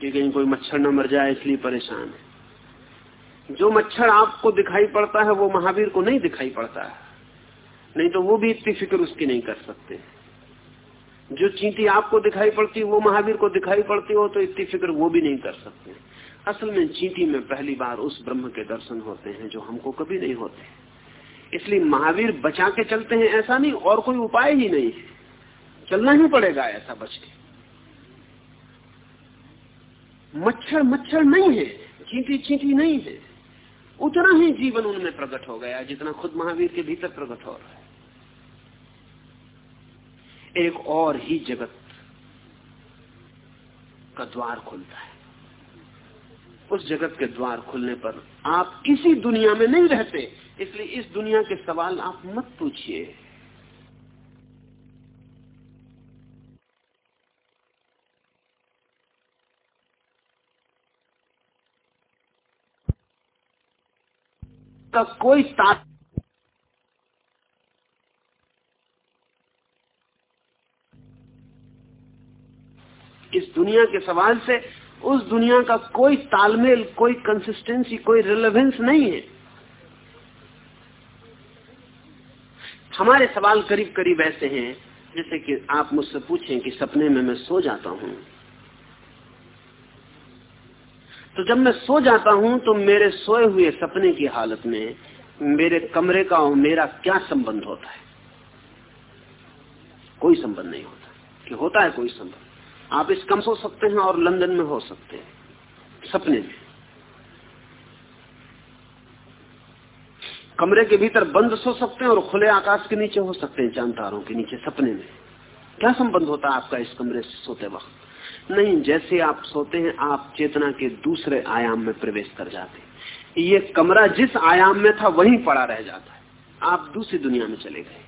कि कहीं कोई मच्छर न मर जाए, इसलिए परेशान है। जो मच्छर आपको दिखाई पड़ता है, वो महावीर को नहीं दिखाई पड़ता है। नहीं तो वो भी इतनी फ़िक्र उसकी नहीं कर सकते। जो चींटी आपको दिखाई पड़ती, वो महावीर को दिखाई पड़ती हो तो इतनी फ़िक्र वो भी नहीं कर सकते। असल में चींटी में पहली बार उस ब्रह्म के दर्शन होते हैं, जो हमको कभी नहीं होते। इसलिए महावीर बचा के चलते हैं, ऐसा नहीं, और कोई उपाय ही नहीं है। चलना ही पड़ेगा ऐसा बच के। मच्छर मच्छर नहीं है चींटी चींटी नहीं है। उतना ही जीवन उनमें प्रकट हो गया, जितना खुद महावीर के भीतर प्रकट हो रहा है। एक और ही जगत का द्वार खुलता है। उस जगत के द्वार खुलने पर आप किसी दुनिया में नहीं रहते, इसलिए इस दुनिया के सवाल आप मत पूछिए। का कोई ताक इस दुनिया के सवाल से, उस दुनिया का कोई तालमेल, कोई कंसिस्टेंसी कोई रिलेवेंस नहीं है। हमारे सवाल करीब करीब ऐसे हैं, जैसे कि आप मुझसे पूछें कि सपने में मैं सो जाता हूँ। तो जब मैं सो जाता हूँ तो मेरे सोए हुए सपने की हालत में मेरे कमरे का और मेरा क्या संबंध होता है? कोई संबंध नहीं होता। कि होता है कोई संबंध? आप इस कम सो सकते हैं और लंदन में हो सकते हैं, सपने में। कमरे के भीतर बंद सो सकते हैं और खुले आकाश के नीचे हो सकते हैं, चाँद तारों के नीचे, सपने में। क्या संबंध होता है आपका इस कमरे से सोते वक्त? नहीं, जैसे आप सोते हैं, आप चेतना के दूसरे आयाम में प्रवेश कर जाते ये कमरा जिस आयाम में था, वहीं पड़ा रह जाता है। आप दूसरी दुनिया में चले गए।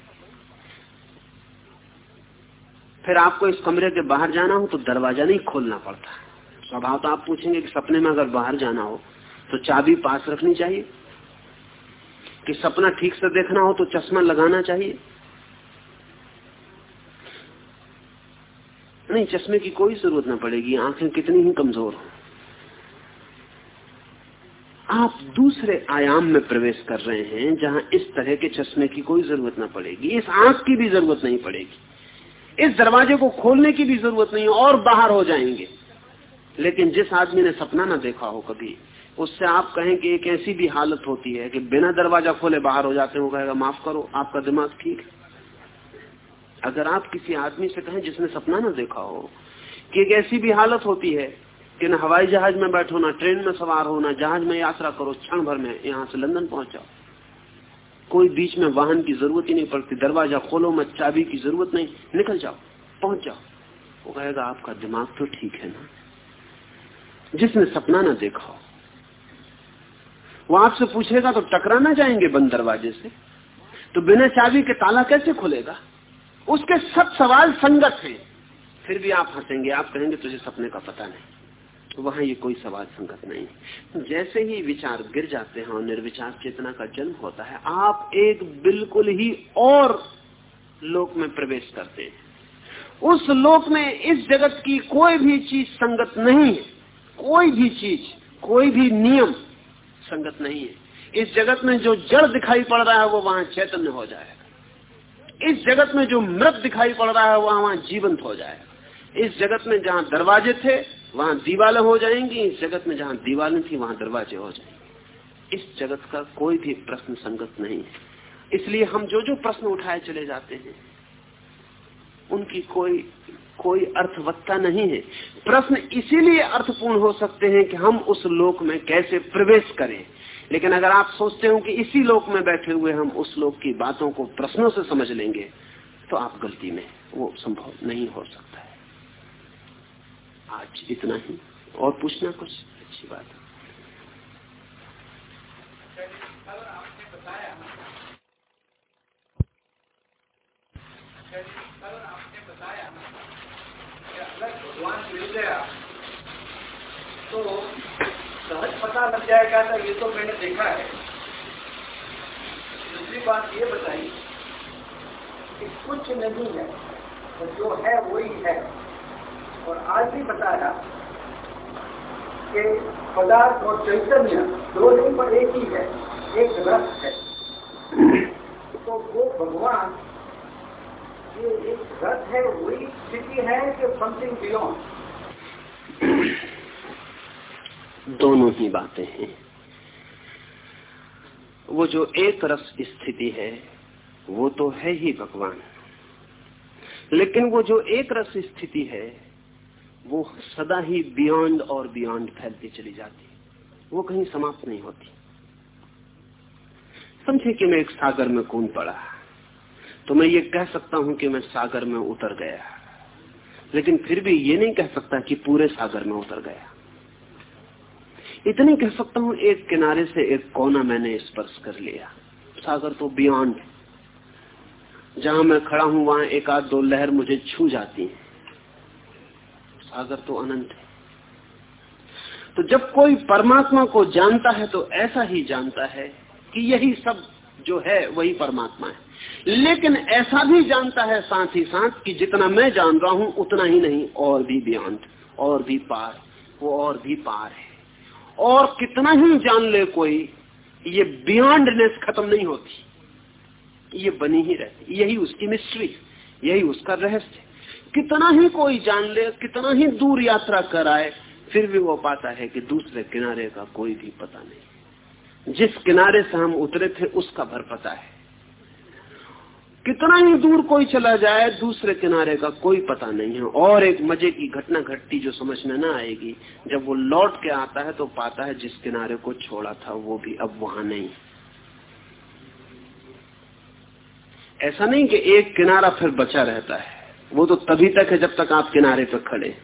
फिर आपको इस कमरे के बाहर जाना हो तो दरवाज़ा नहीं खोलना पड़ता। स्वभाव तो आप पूछेंगे कि सपने में अगर बाहर जाना हो तो चाबी पास रखनी चाहिए? कि सपना ठीक से देखना हो तो चश्मा लगाना चाहिए? नहीं चश्मे की कोई ज़रूरत ना पड़ेगी, आँखें कितनी ही कमज़ोर हो। आप दूसरे आयाम में प्रवेश कर रहे हैं, जहाँ इस तरह के चश्मे की कोई ज़रूरत ना पड़ेगी, इस आँख की भी ज़रूरत नहीं पड़ेगी, इस दरवाजे को खोलने की भी ज़रूरत नहीं, और बाहर हो जाएँगे। लेकिन जिस आदमी ने सपना ना देखा हो कभी, उससे आप कहें कि एक ऐसी भी हालत होती है कि बिना दरवाज़ा खोले बाहर हो जाते हो कहेगा, माफ़ करो, आपका दिमाग ठीक है। अगर आप किसी आदमी से कहें जिसने सपना ना देखा हो कि एक ऐसी भी हालत होती है कि ना हवाई जहाज़ में बैठो, ना ट्रेन में सवार हो, ना जहाज़ में यात्रा करो, क्षण भर में यहाँ से लंदन पहुँच जाओ कोई बीच में वाहन की ज़रूरत ही नहीं पड़ती, दरवाज़ा खोलो, मत चाबी की ज़रूरत नहीं, निकल जाओ पहुँच जाओ वो कहेगा, आपका दिमाग तो ठीक है ना? जिसने सपना ना देखा हो। वो आपसे पूछेगा तो टकराना जाएँगे बंद दरवाजे से। तो बिना चाबी के ताला कैसे खुलेगा? उसके सब सवाल संगत हैं। फिर भी आप हंसेंगे, आप कहेंगे, तुझे सपने का पता नहीं। तो वहाँ ये कोई सवाल संगत नहीं जैसे ही विचार गिर जाते हैं और निर्विचार चेतना का जन्म होता है, आप एक बिल्कुल ही और लोक में प्रवेश करते हैं। उस लोक में इस जगत की कोई भी चीज़ संगत नहीं है। कोई भी चीज़, कोई भी नियम संगत नहीं है। इस जगत में जो जड़ दिखाई पड़ रहा है, वो वहाँ चैतन्य हो जाएगा इस जगत में जो मृत दिखाई पड़ रहा है, वहाँ वहाँ जीवंत हो जाएगा इस जगत में जहाँ दरवाजे थे, वहाँ दीवालें हो जाएँगी। इस जगत में जहाँ दीवालें थी, वहाँ दरवाजे हो जाएँगे। इस जगत का कोई भी प्रश्न संगत नहीं है। इसलिए हम जो जो प्रश्न उठाए चले जाते हैं, उनकी कोई कोई अर्थवत्ता नहीं है। प्रश्न इसीलिए अर्थपूर्ण हो सकते हैं कि हम उस लोक में कैसे प्रवेश करें। लेकिन अगर आप सोचते हो कि इसी लोक में बैठे हुए हम उस लोक की बातों को प्रश्नों से समझ लेंगे तो आप गलती में वो संभव नहीं हो सकता है। आज इतना ही। और पूछना कुछ? अच्छी बात है। तो सहज पता लग जाएगा तो ये तो मैंने देखा है। दूसरी बात ये बताई कि कुछ नहीं है तो जो है वही है। और आज भी बताया कि पदार्थ और चैतन्य दो नहीं पर एक ही है, एक रस है। तो वो भगवान, ये एक रस है, वही स्थिति है कि समथिंग बियॉन्ड दोनों ही बातें हैं। वो जो एक रस स्थिति है, वो तो है ही भगवान। लेकिन वो जो एक रस स्थिति है, वो सदा ही बियॉन्ड और बियॉन्ड फैलती चली जाती। वो कहीं समाप्त नहीं होती। समझे कि मैं एक सागर में कूद पड़ा। तो मैं ये कह सकता हूँ कि मैं सागर में उतर गया। लेकिन फिर भी ये नहीं कह सकता कि पूरे सागर में उतर गया। इतनी कह सकता हूँ, एक किनारे से एक कोना मैंने स्पर्श कर लिया। सागर तो बियॉन्ड जहाँ मैं खड़ा हूँ, वहाँ एक आध दो लहर मुझे छू जाती है। सागर तो अनंत है। तो जब कोई परमात्मा को जानता है तो ऐसा ही जानता है कि यही सब जो है, वही परमात्मा है। लेकिन ऐसा भी जानता है साथ ही साथ कि जितना मैं जान रहा हूँ, उतना ही नहीं, और भी बियॉन्ड और भी पार, वो और भी पार है। और कितना ही जान ले कोई, ये बियॉन्डनेस खत्म नहीं होती। ये बनी ही रहती यही उसकी मिस्ट्री यही उसका रहस्य। कितना ही कोई जान ले, कितना ही दूर यात्रा कराए, फिर भी वो पाता है कि दूसरे किनारे का कोई भी पता नहीं। जिस किनारे से हम उतरे थे, उसका भर पता है। कितना ही दूर कोई चला जाए, दूसरे किनारे का कोई पता नहीं है। और एक मज़े की घटना घटती जो समझ में ना आएगी, जब वो लौट के आता है तो पाता है जिस किनारे को छोड़ा था, वो भी अब वहाँ नहीं। ऐसा नहीं कि एक किनारा फिर बचा रहता है। वो तो तभी तक है जब तक आप किनारे पर खड़े।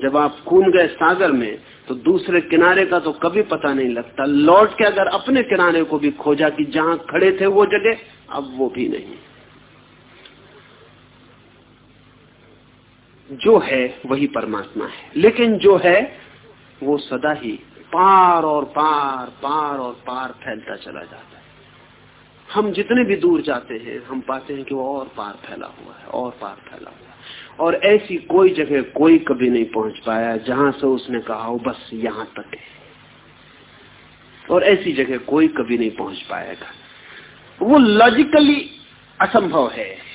जब आप कूद गए सागर में तो दूसरे किनारे का तो कभी पता नहीं लगता। लौट के अगर अपने किनारे को भी खोजा कि जहाँ खड़े थे वो जगह, अब वो भी नहीं। जो है वही परमात्मा है। लेकिन जो है, वो सदा ही पार और पार पार और पार फैलता चला जाता है। हम जितने भी दूर जाते हैं, हम पाते हैं कि वो और पार फैला हुआ है, और पार फैला हुआ है। और ऐसी कोई जगह कोई कभी नहीं पहुँच पाया जहाँ से उसने कहा हो बस यहाँ तक है। और ऐसी जगह कोई कभी नहीं पहुँच पाएगा। वो लॉजिकली असंभव है।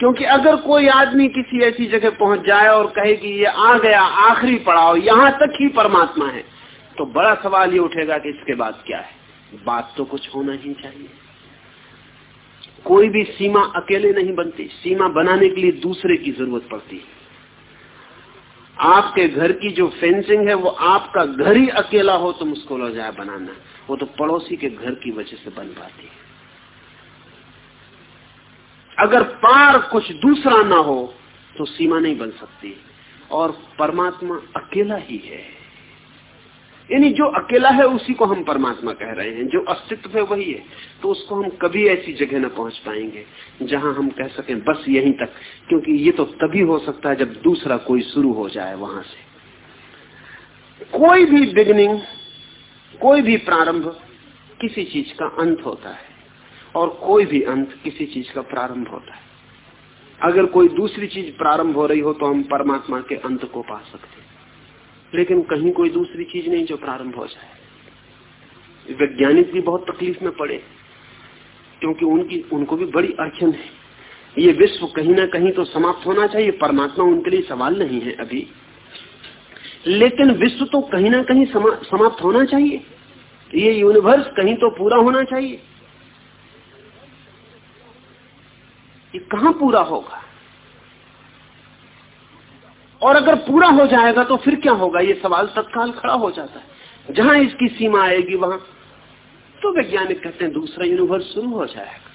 क्योंकि अगर कोई आदमी किसी ऐसी जगह पहुँच जाए और कहे कि ये आ गया, आखिरी पड़ाव यहाँ तक ही परमात्मा है तो बड़ा सवाल ये उठेगा कि इसके बाद क्या है? बात तो कुछ होना ही चाहिए। कोई भी सीमा अकेले नहीं बनती। सीमा बनाने के लिए दूसरे की ज़रूरत पड़ती है। आपके घर की जो फेंसिंग है, वो आपका घर ही अकेला हो तो मुश्किल हो जाए बनाना। वो तो पड़ोसी के घर की वजह से बन पाती है। अगर पार कुछ दूसरा ना हो तो सीमा नहीं बन सकती। और परमात्मा अकेला ही है। यानी जो अकेला है, उसी को हम परमात्मा कह रहे हैं। जो अस्तित्व है, वही है। तो उसको हम कभी ऐसी जगह न पहुँच पाएँगे, जहाँ हम कह सकें, बस यहीं तक। क्योंकि ये तो तभी हो सकता है, जब दूसरा कोई शुरू हो जाए वहाँ से। कोई भी बिगनिंग कोई भी प्रारंभ, किसी चीज़ का अंत होता है। और कोई भी अंत किसी चीज़ का प्रारंभ होता है। अगर कोई दूसरी चीज़ प्रारंभ हो रही हो तो हम परमात्मा के अंत को पा सकते लेकिन कहीं कोई दूसरी चीज़ नहीं जो प्रारंभ हो जाए। वैज्ञानिक भी बहुत तकलीफ़ में पड़े क्योंकि उनकी उनको भी बड़ी अड़चन है। ये विश्व कहीं ना कहीं तो समाप्त होना चाहिए परमात्मा उनके लिए सवाल नहीं है अभी। लेकिन विश्व तो कहीं ना कहीं समा, समाप्त होना चाहिए। ये यूनिवर्स कहीं तो पूरा होना चाहिए। ये कहाँ पूरा होगा? और अगर पूरा हो जाएगा तो फिर क्या होगा? ये सवाल तत्काल खड़ा हो जाता है। जहाँ इसकी सीमा आएगी, वहाँ। तो वैज्ञानिक कहते हैं, दूसरा यूनिवर्स शुरू हो जाएगा।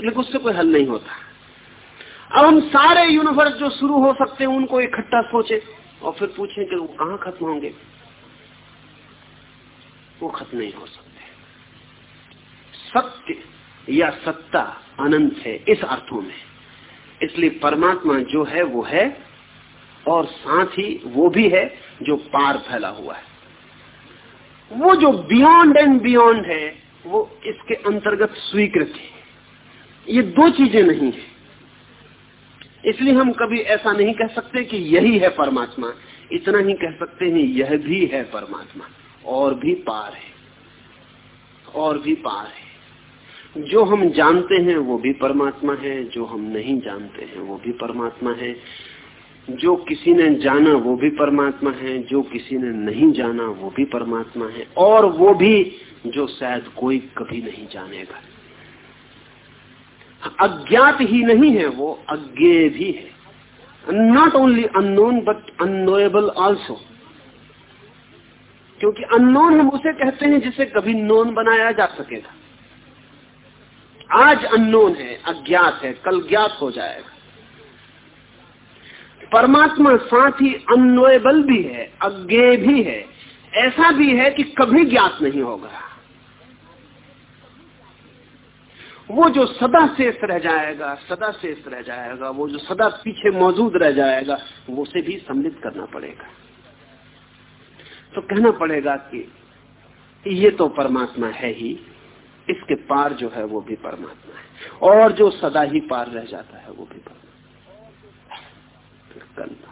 लेकिन उससे कोई हल नहीं होता। अब हम सारे यूनिवर्स जो शुरू हो सकते हैं, उनको इकट्ठा सोचे और फिर पूछें कि वो कहाँ खत्म होंगे? वो खत्म नहीं हो सकते। सत्य या सत्ता अनंत है, इस अर्थों में। इसलिए परमात्मा जो है, वो है, और साथ ही वो भी है, जो पार फैला हुआ है। वो जो बियॉन्ड एंड बियॉन्ड है, वो इसके अंतर्गत स्वीकृत है। ये दो चीज़ें नहीं है। इसलिए हम कभी ऐसा नहीं कह सकते कि यही है परमात्मा। इतना ही कह सकते हैं, यह भी है परमात्मा। और भी पार है। और भी पार है। जो हम जानते हैं वो भी परमात्मा है, जो हम नहीं जानते हैं वो भी परमात्मा है। जो किसी ने जाना वो भी परमात्मा है, जो किसी ने नहीं जाना वो भी परमात्मा है, और वो भी जो शायद कोई कभी नहीं जानेगा। अज्ञात ही नहीं है, वो अज्ञे भी है। Not only unknown but unknowable also क्योंकि अननोन हम उसे कहते हैं जिसे कभी नोन बनाया जा सकेगा। आज अननोन है, अज्ञात है, कल ज्ञात हो जाएगा। परमात्मा साथ ही अनोएबल भी है, अज्ञे भी है। ऐसा भी है कि कभी ज्ञात नहीं होगा। वो जो सदा शेष रह जाएगा, सदा शेष रह जाएगा, वो जो सदा पीछे मौजूद रह जाएगा, वो से भी सम्मिलित करना पड़ेगा। तो कहना पड़ेगा कि ये तो परमात्मा है ही इसके पार जो है वो भी परमात्मा है। और जो सदा ही पार रह जाता है वो भी परमात्मा कल्प